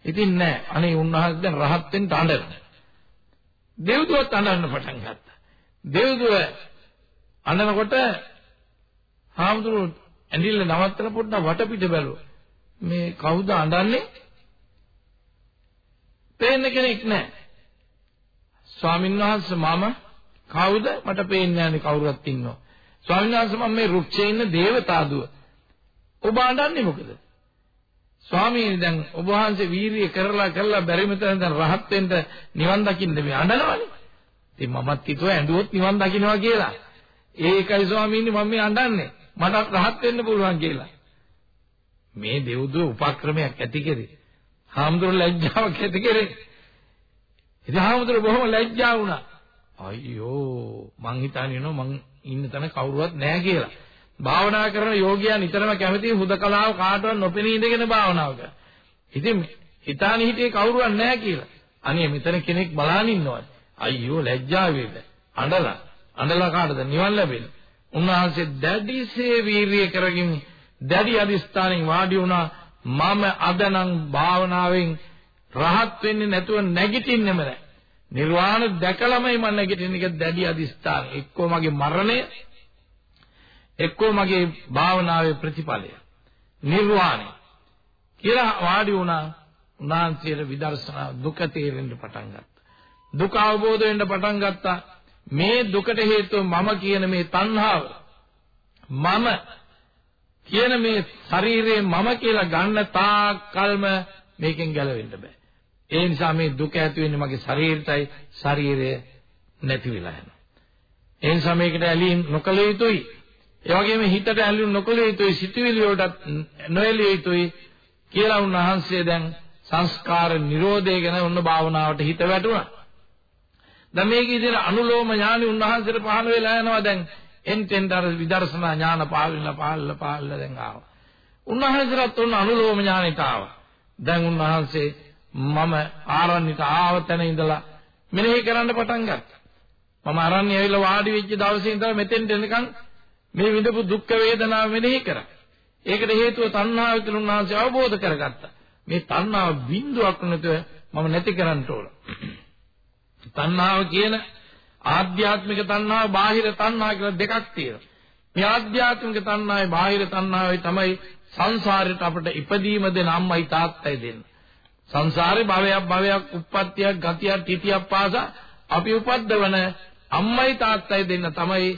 ඉතින් නෑ අනේ උන්වහන්සේ දැන් රහත් වෙන්න අඬන. දෙව්දුවත් අඬන්න පටන් ගත්තා. දෙව්දුව අඬනකොට හාමුදුරුවෝ ඇඟිල්ල නවත්තලා පොඩ්ඩක් වටපිට බැලුවා. මේ කවුද අඬන්නේ? පේන්න කෙනෙක් නැහැ. ස්වාමීන් වහන්සේ මම කවුද? මට පේන්නේ නැහැ කවුරුත් ඉන්නවා. ස්වාමීන් වහන්සේ මම මේ රුක්ෂේ ඉන්න දේවතාදුව. ඔබ අඬන්නේ මොකද? ස්වාමීනි දැන් ඔබ වහන්සේ වීරිය කරලා කරලා බැරි මෙතන දැන් රහත් වෙන්න නිවන් දකින්න මේ අඬනවනේ. ඉතින් මමත් හිතුවා ඇඬුවොත් නිවන් දකින්නවා කියලා. ඒකයි ස්වාමීනි මම මේ අඬන්නේ. මට රහත් වෙන්න පුළුවන් කියලා. මේ දෙව්දුව උපක්‍රමයක් ඇති කෙරේ. හාමුදුරු ලැජ්ජාවක් ඇති කරේ. ඉතින් හාමුදුරු බොහොම ලැජ්ජා වුණා. අයියෝ මං හිතන්නේ නෝ මං ඉන්න තැන කවුරුවත් නැහැ කියලා. භාවනා කරන යෝගියා නිතරම කැමති හුදකලාව කාටවත් නොපෙනී ඉඳගෙන භාවනාව කරා. ඉතින් හිතානේ හිටියේ කවුරුවත් නැහැ කියලා. අනේ මෙතන කෙනෙක් බලන් ඉන්නවා. අයියෝ ලැජ්ජා වේද. අඬලා අඬලා කාටද නිවන් ලැබෙන්නේ? උන්වහන්සේ දැඩිසේ වීරිය කරගෙන දැඩි අදිස්ථානෙන් වාඩි වුණා. මම අදනම් භාවනාවෙන් රහත් වෙන්නේ නැතුව නැගිටින්නෙම නැහැ. නිර්වාණ දැකලාමයි මම නැගිටින්නේ කියලා දැඩි අදිස්ථාන. එක්කෝ මගේ මරණය එක්කෝ මගේ භාවනාවේ ප්‍රතිඵලය. නිර්වාණය කියලා වාඩි වුණා. උන්වහන්සේට විදර්ශනා දුක තේරෙන්න පටන් ගත්තා. දුක අවබෝධ වෙන්න පටන් ගත්තා. මේ දුකට හේතුව මම කියන මේ තණ්හාව. මම කියන මේ ශරීරයේ මම කියලා ගන්න තාක් කල්ම මේකෙන් ගැලවෙන්න බෑ. ඒ නිසා මේ දුක ඇති වෙන්නේ මගේ ශරීරයටයි ශරීරය නැති වෙලා යනවා. ඒ නිසා මේකට ඇලීම් නොකළ යුතුයි. ඒ වගේම හිතට ඇලීම් නොකළ යුතුයි. සිතුවිලි වලට නොඇලිය යුතුයි කියලා උන්වහන්සේ දැන් සංස්කාර නිරෝධය ගැන ඔන්න භාවනාවට හිත වැටුණා. දැන් මේක ඉතින් අනුලෝම ඥානෙ උන්වහන්සේට පහළ වෙලා යනවා දැන් එන්ටෙන්ට අර විදර්ශනා ඥාන පාවිලා පාවිලා පාවිලා දැන් ආවා. උන්වහන්සේට ඔන්න අනුලෝම ඥානෙට ආවා. දැන් උන්වහන්සේ මම ආරණ්‍යට ආව තැන ඉඳලා මෙනෙහි කරන්න පටන් ගත්තා. මම ආරණ්‍ය ඇවිල්ලා වාඩි වෙච්ච දවසේ ඉඳලා මෙතෙන්ට එනකන් මේ විඳපු දුක් වේදනාව මෙනෙහි කරා. ඒකට හේතුව තණ්හාව කියලා උන්වහන්සේ අවබෝධ කරගත්තා. මේ තණ්හාව බිඳුවක් නැතුව මම නැති කරන්න ඕන. තණ්හාව කියන ආධ්‍යාත්මික තණ්හාව බාහිර තණ්හා කියලා දෙකක් තියෙනවා. මේ ආධ්‍යාත්මික තණ්හාවේ බාහිර තණ්හාවේ තමයි සංසාරයට අපට ඉපදීම දෙන අම්මයි තාත්තයි දෙන්නේ. සංසාරේ භවයක් භවයක් උප්පත්තියක් ගතියක් තිතියක් පාසා අපි උපද්දවන අම්මයි තාත්තයි දෙන්න තමයි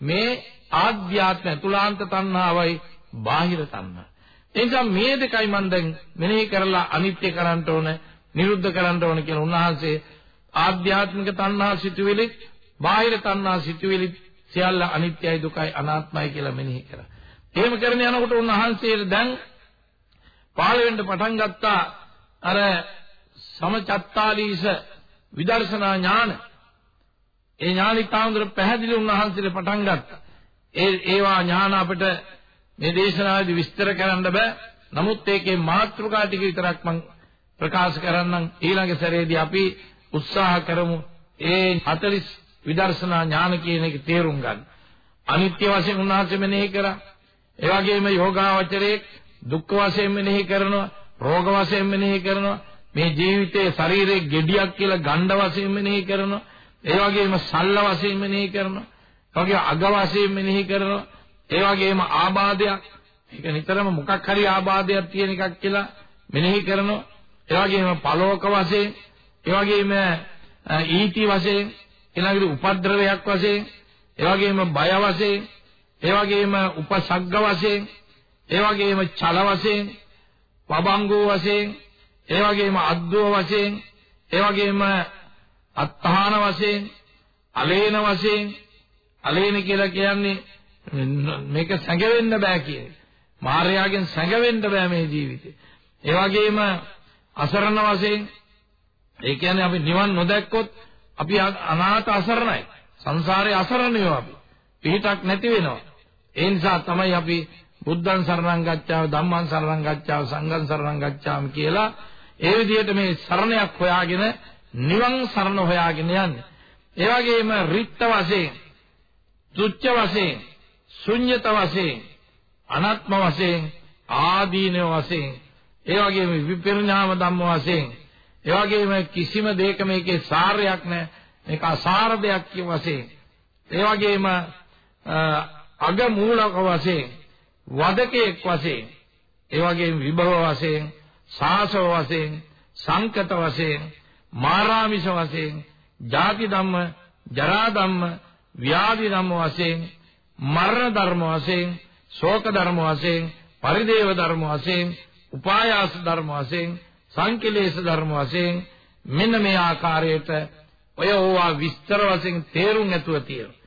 මේ ආධ්‍යාත්ම අතුලාන්ත තණ්හාවයි බාහිර තණ්හා. ඒ නිසා මේ දෙකයි මම දැන් මෙනෙහි කරලා අනිත්‍ය කරන්න ඕන, නිරුද්ධ කරන්න ඕන කියලා උන්වහන්සේ ආධ්‍යාත්මික තණ්හා සිතුවිලි, බාහිර තණ්හා සිතුවිලි සියල්ල අනිත්‍යයි දුකයි අනාත්මයි කියලා මෙනෙහි කරා. එහෙම කරගෙන යනකොට උන්වහන්සේට දැන් පහළ වෙන්න පටන් ගත්තා අර සමචත්තාලීස විදර්ශනා ඥාන ඒ ඥානිකාන්දර පැහැදිලි උන්වහන්සේට පටන් ගත්තා. ඒ ඒවා ඥාන අපිට මේ දේශනාවේදී විස්තර කරන්න බෑ. නමුත් ඒකේ මාතෘකා ටික විතරක් මම ප්‍රකාශ කරන්නම් ඊළඟ සැරේදී අපි උත්සාහ කරමු ඒ 40 විදර්ශනා ඥාන කියන එක තේරුම් ගන්න. අනිත්‍ය වශයෙන් උන්වහන්සේ මෙනෙහි කරා. ඒ වගේම යෝගාවචරයේ දුක්ඛ වශයෙන් මෙනෙහි කරනවා. රෝග වශයෙන් මෙනෙහි කරනවා මේ ජීවිතයේ ශරීරයේ gediyak කියලා ගණ්ඩ වශයෙන් මෙනෙහි කරනවා ඒ වගේම සල්ල වශයෙන් මෙනෙහි කරනවා ඒ වගේ අග වශයෙන් මෙනෙහි කරනවා ඒ වගේම ආබාධයක් ඒක නිතරම මොකක් හරි ආබාධයක් තියෙන එකක් කියලා මෙනෙහි කරනවා ඒ වගේම පලෝක වශයෙන් ඒ වගේම ඊටි වශයෙන් ඊළඟට උපද්‍රවයක් වශයෙන් ඒ වගේම බය වශයෙන් ඒ වගේම උපසග්ග වශයෙන් ඒ වගේම චල වශයෙන් වබංගෝ වශයෙන් ඒ වගේම අද්දෝ වශයෙන් ඒ වගේම අත්හාන වශයෙන් අලේන වශයෙන් අලේන කියලා කියන්නේ මේක සැඟවෙන්න බෑ කියන්නේ. මාර්යාගෙන් සැඟවෙන්න බෑ මේ ජීවිතේ. ඒ වගේම අසරණ වශයෙන් ඒ කියන්නේ අපි නිවන් නොදැක්කොත් අපි අනාථ අසරණයි. සංසාරේ අසරණයෝ අපි. පිහිටක් නැති වෙනවා. ඒ නිසා තමයි අපි බුද්ධං සරණං ගච්ඡාව ධම්මං සරණං ගච්ඡාව සංඝං සරණං ගච්ඡාමි කියලා ඒ විදිහට මේ සරණයක් හොයාගෙන නිවන් සරණ හොයාගෙන යන්නේ. ඒ වගේම රිත්ත වශයෙන්, තුච්ච වශයෙන්, ශුන්්‍යත වශයෙන්, අනාත්ම වශයෙන්, ආදීනව වශයෙන්, ඒ වගේම විපරිණාම ධම්ම වශයෙන්, ඒ වගේම කිසිම දෙයක මේකේ සාරයක් නැහැ. මේක අසාර දෙයක් වශයෙන්. ඒ වගේම අග මූලක වශයෙන් වදකෙක් වශයෙන් ඒ වගේම විභව වශයෙන් සාසව වශයෙන් සංකත වශයෙන් මාරාමිෂ වශයෙන් ජාති ධම්ම ජරා ධම්ම ව්‍යාධි ධම්ම වශයෙන් මරණ ධර්ම වශයෙන් ශෝක ධර්ම වශයෙන් පරිදේව ධර්ම වශයෙන් උපායාස ධර්ම වශයෙන් සංකලේශ ධර්ම වශයෙන් මෙන්න මේ ආකාරයට ඔය ඕවා විස්තර වශයෙන් තේරුම් ඇතුව තියෙනවා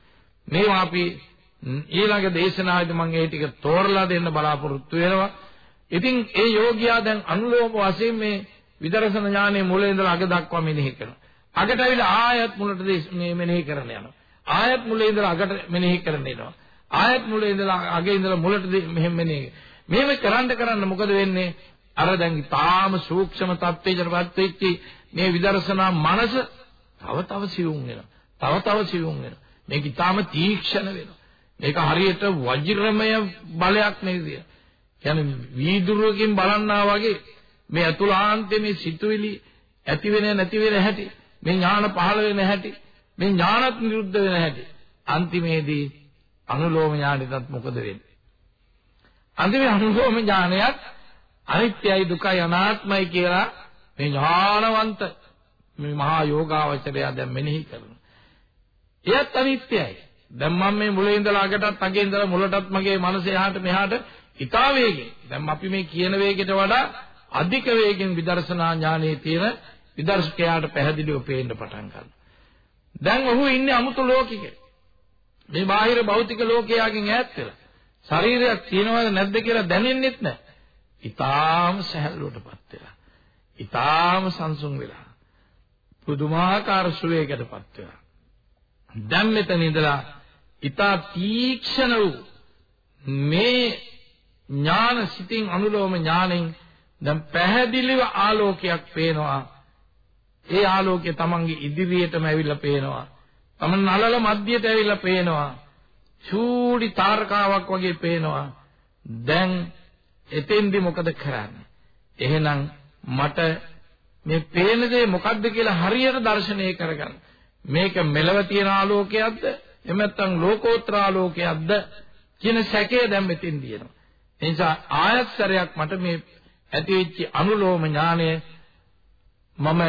මේවා අපි ඊළඟ දේශනාවේදී මම ඒ ටික තෝරලා දෙන්න බලාපොරොත්තු වෙනවා. ඉතින් ඒ යෝගියා දැන් අනුලෝම වශයෙන් මේ විදර්ශන ඥානයේ මුල ඉඳලා අග දක්වා මෙනෙහි කරනවා. අගට ඇවිල්ලා ආයත් මුලට මේ මෙනෙහි කරන්න යනවා. ආයත් මුලේ ඉඳලා අගට මෙනෙහි කරන්න එනවා. ආයත් මුලේ ඉඳලා අගේ ඉඳලා මුලට මෙහෙම මෙනෙහි. මෙහෙම කරන්න කරන්න මොකද වෙන්නේ? අර දැන් තාම සූක්ෂම තත්ත්වයකටපත් වෙච්ච මේ විදර්ශනා මනස තව තව සියුම් වෙනවා. තව තව සියුම් වෙනවා. මේක ඊටාම තීක්ෂණ වෙනවා. මේක හරියට වජිරමය බලයක් නේද? කියන්නේ වීදුරුවකින් බලන්නා වගේ මේ අතුලාන්තයේ මේ සිතුවිලි ඇති වෙන නැති වෙන හැටි මේ ඥාන පහළ වෙන හැටි මේ ඥානත් නිරුද්ධ වෙන හැටි අන්තිමේදී අනුලෝම ඥානෙටත් මොකද වෙන්නේ අන්තිමේ අනුලෝම ඥානයත් අනිත්‍යයි දුකයි අනාත්මයි කියලා මේ ඥානවන්ත මේ මහා යෝගාවචරය දැන් මෙනෙහි කරනවා. එයත් අනිත්‍යයි. දැන් මම මේ මුලින් ඉඳලා අගටත් අගේ ඉඳලා මුලටත් මගේ මනස එහාට මෙහාට ඉතා වේගෙන් දැන් අපි මේ කියන වේගයට වඩා අධික වේගෙන් විදර්ශනා ඥානයේ තියෙන විදර්ශකයාට පැහැදිලිව පේන්න පටන් ගන්නවා. දැන් ඔහු ඉන්නේ අමුතු ලෝකික. මේ බාහිර භෞතික ලෝකයෙන් ඈත් වෙලා. ශරීරයක් තියෙනවද නැද්ද කියලා දැනෙන්නෙත් නැහැ. ඊටාම සහැල්ලුවටපත් වෙලා. ඊටාම සංසුන් වෙලා. පුදුමාකාර සුවයකටපත් වෙලා. දැන් මෙතන ඉඳලා ඊටා තීක්ෂණ වූ මේ ඥාන සිතින් අනුලෝම ඥාණයෙන් දැන් පැහැදිලිව ආලෝකයක් පේනවා. ඒ ආලෝකය තමන්ගේ ඉදිරියටම ඇවිල්ලා පේනවා. තමන් නලල මැදියට ඇවිල්ලා පේනවා. චූඩි තාරකාවක් වගේ පේනවා. දැන් එතෙන්දි මොකද කරන්නේ? එහෙනම් මට මේ පේන දේ මොකද්ද කියලා හරියට දර්ශනය කරගන්න. මේක මෙලව තියෙන ආලෝකයක්ද? එහෙම නැත්නම් ලෝකෝත්තර ආලෝකයක්ද? කියන සැකය දැන් මෙතෙන් දිනනවා. ඒ නිසා ආයත් සැරයක් මට මේ ඇතිවෙච්ච අනුලෝම ඥානය මම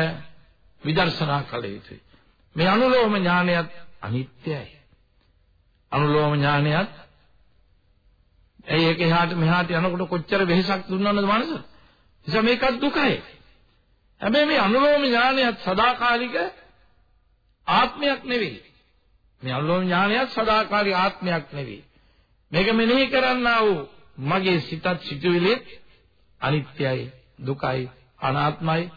විදර්ශනා කළ යුතුයි. මේ අනුලෝම ඥානයත් අනිත්‍යයි. අනුලෝම ඥානයත් ඇයි ඒක එහාට මෙහාට යනකොට කොච්චර වෙහෙසක් දුන්නවද මනස? නිසා මේකත් දුකයි. හැබැයි මේ අනුලෝම ඥානයත් සදාකාලික ආත්මයක් නෙවෙයි. මේ අනුලෝම ඥානයත් සදාකාලික ආත්මයක් නෙවෙයි. මේක මෙනෙහි කරන්නා වූ මගේ සිතත් සිතුවිලිත් අනිත්‍යයි, දුකයි, අනාත්මයි.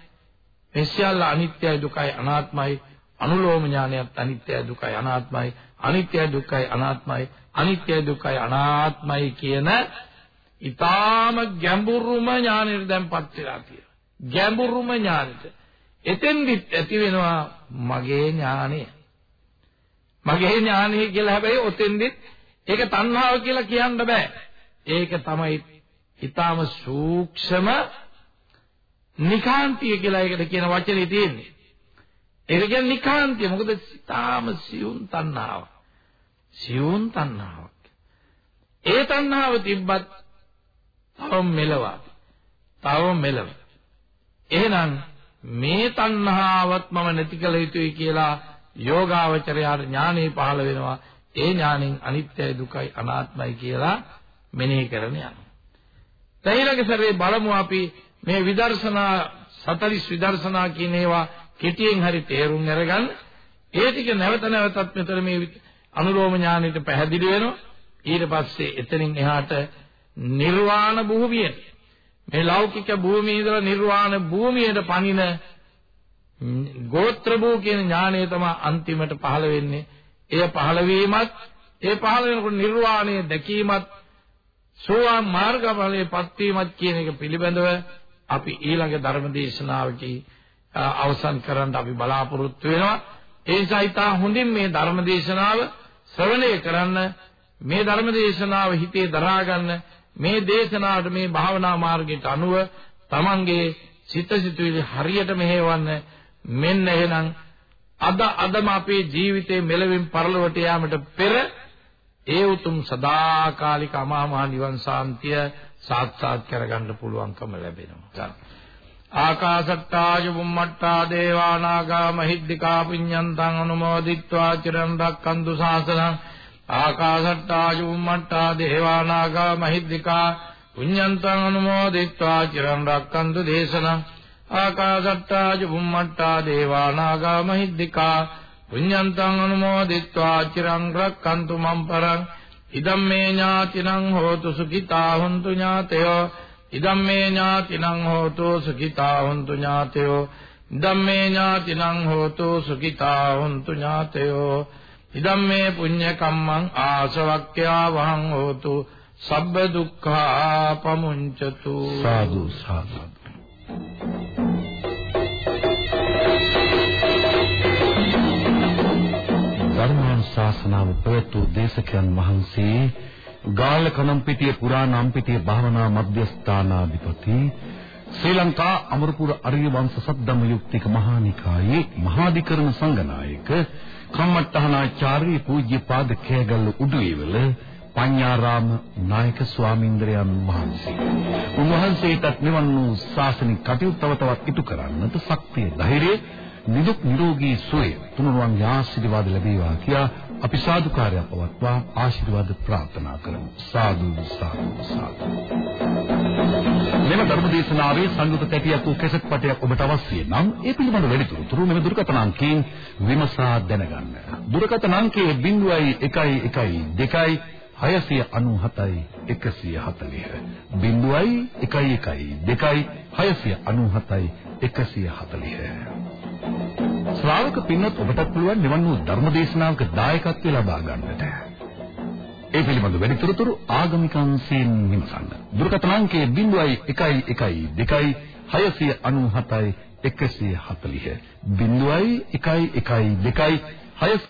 මේ සියල්ල අනිත්‍යයි, දුකයි, අනාත්මයි. අනුලෝම ඥානයත් අනිත්‍යයි, දුකයි, අනාත්මයි. අනිත්‍යයි, දුකයි, අනාත්මයි. අනිත්‍යයි දුක්ඛයි අනාත්මයි කියන ඊටාම ගැඹුරුම ඥානෙට දැන්පත් වෙලා තියෙනවා. ගැඹුරුම ඥානෙට. එතෙන්දිත් ඇති වෙනවා මගේ ඥානය. මගේ ඥානය කියලා හැබැයි ඔතෙන්දිත් ඒක තණ්හාව කියලා කියන්න බෑ. ඒක තමයි ඊටාම සූක්ෂම නිකාන්තිය කියලා ඒකට කියන වචනේ තියෙන්නේ. ඒක කියන්නේ නිකාන්තිය. මොකද ඊටාම සියුම් තණ්හාව. සියුම් තණ්හාවක්. ඒ තණ්හාව තිබ්බත් තව මෙලවා. තව මෙලව. එහෙනම් මේ තණ්හාවත් මම නැති කළ යුතුයි කියලා යෝගාවචරයාට ඥානෙ පහළ වෙනවා. ඒ ඥානෙන් අනිත්‍යයි දුකයි අනාත්මයි කියලා මෙනෙහි කරන යනවා. ඊළඟ සැරේ බලමු අපි මේ විදර්ශනා සතරිස් විදර්ශනා කියන ඒවා කෙටියෙන් හරි තේරුම් අරගන්න. ඒ ටික නැවත නැවතත් මෙතන මේ අනුලෝම ඥානෙට පැහැදිලි වෙනවා. ඊට පස්සේ එතනින් එහාට නිර්වාණ භූමියට මේ ලෞකික භූමියේ ඉඳලා නිර්වාණ භූමියට පනින ගෝත්‍ර භූ කියන ඥානය තමයි අන්තිමට පහළ වෙන්නේ. එය පහළ වීමත් ඒ පහළ වෙනකොට නිර්වාණය දැකීමත් සෝවාන් මාර්ගඵලයේ පත්වීමත් කියන එක පිළිබඳව අපි ඊළඟ ධර්ම දේශනාවකදී අවසන් කරන්න අපි බලාපොරොත්තු වෙනවා. ඒ නිසා ඊට හොඳින් මේ ධර්ම දේශනාව ශ්‍රවණය කරන්න මේ ධර්ම දේශනාව හිතේ දරා ගන්න මේ දේශනාවට මේ භාවනා මාර්ගයට අනුව තමන්ගේ සිත සිතුවිලි හරියට මෙහෙවන්න මෙන්න එහෙනම් අද අදම අපේ ජීවිතේ මෙලවින් පරලොවට යාමට පෙර ඒ උතුම් සදාකාලික අමා මහ නිවන් සාන්තිය සාක්ෂාත් කරගන්න පුළුවන්කම ලැබෙනවා. ආකාසට්ටාය බුම්මට්ටා දේවානාගා මහිද්దికා පුඤ්ඤන්තං අනුමෝදිත්වා චිරන් රැක්කන්තු ශාසනං ආකාසට්ටාය බුම්මට්ටා දේවානාගා මහිද්దికා පුඤ්ඤන්තං අනුමෝදිත්වා චිරන් රැක්කන්තු දේශනං ආකාසට්ටාය බුම්මට්ටා දේවානාගා මහිද්దికා පුඤ්ඤන්තං අනුමෝදිත්වා චිරන් රැක්කන්තු මම්පරං ඉදම්මේ ඥාතිනං හෝතු සුඛිතා හොන්තු ඥාතයෝ ඉදම්මේ ඥාතිනං හෝතු සුඛිතා හොන්තු ඥාතයෝ. ඉදම්මේ ඥාතිනං හෝතු සුඛිතා හොන්තු ඥාතයෝ. ඉදම්මේ පුඤ්ඤ කම්මං ආසවක්ඛ්‍යා වහං හෝතු. සබ්බ දුක්ඛා පමුංචතු
සාදු සාදු. ධර්මානුශාසනාව ප්‍රවතු දේශකයන් වහන්සේ ගාල්ල කනම්පිටිය පුරාණම්පිටිය භාවනා මධ්‍යස්ථානාධිපති ශ්‍රී ලංකා අමරපුර අරිය වංශ සද්ධම්ම යුක්තික මහානිකායේ මහාධිකරණ සංඝනායක කම්මට්ටහනාචාර්ය පූජ්‍යපාද කේගල්ල උඩුවේවල පඤ්ඤාරාම නායක ස්වාමීන්ද්‍රයන් වහන්සේ. උන්වහන්සේටත් නිවන් වූ ශාසනික කටයුතු තව තවත් ඉටු කරන්නට ශක්තිය ධෛර්යය නිදුක් නිරෝගී සුවය තුනුරුවන්ගේ ආශිර්වාද ලැබේවා කියා අපි සාදුකාරය පවත්වා ආශිර්වාද ප්‍රාර්ථනා කරමු. සාදු සාදු සාදු. මෙම ධර්මදේශනාවේ සංයුත තැටියක් වූ කැසට් පටයක් ඔබට අවශ්‍ය නම් ඒ පිළිබඳ වැඩිදුරටත් මෙම දුරකථන අංකයෙන් විමසා දැනගන්න. දුරකථන අංකය 0112 697යි 140 බිඳුවයි 11 2යි 697යි 140 ශ්‍රාවක පින්වත් ඔබටත් පුළුවන් නිවන් වූ ධර්මදේශනාවක දායකත්වය ලබා ගන්නට. ඒ පිළිබඳ වැඩිතුරු ආගමික අංශයෙන් විමසන්න. දුරකථන අංකය 0112 697යි 140 0112 6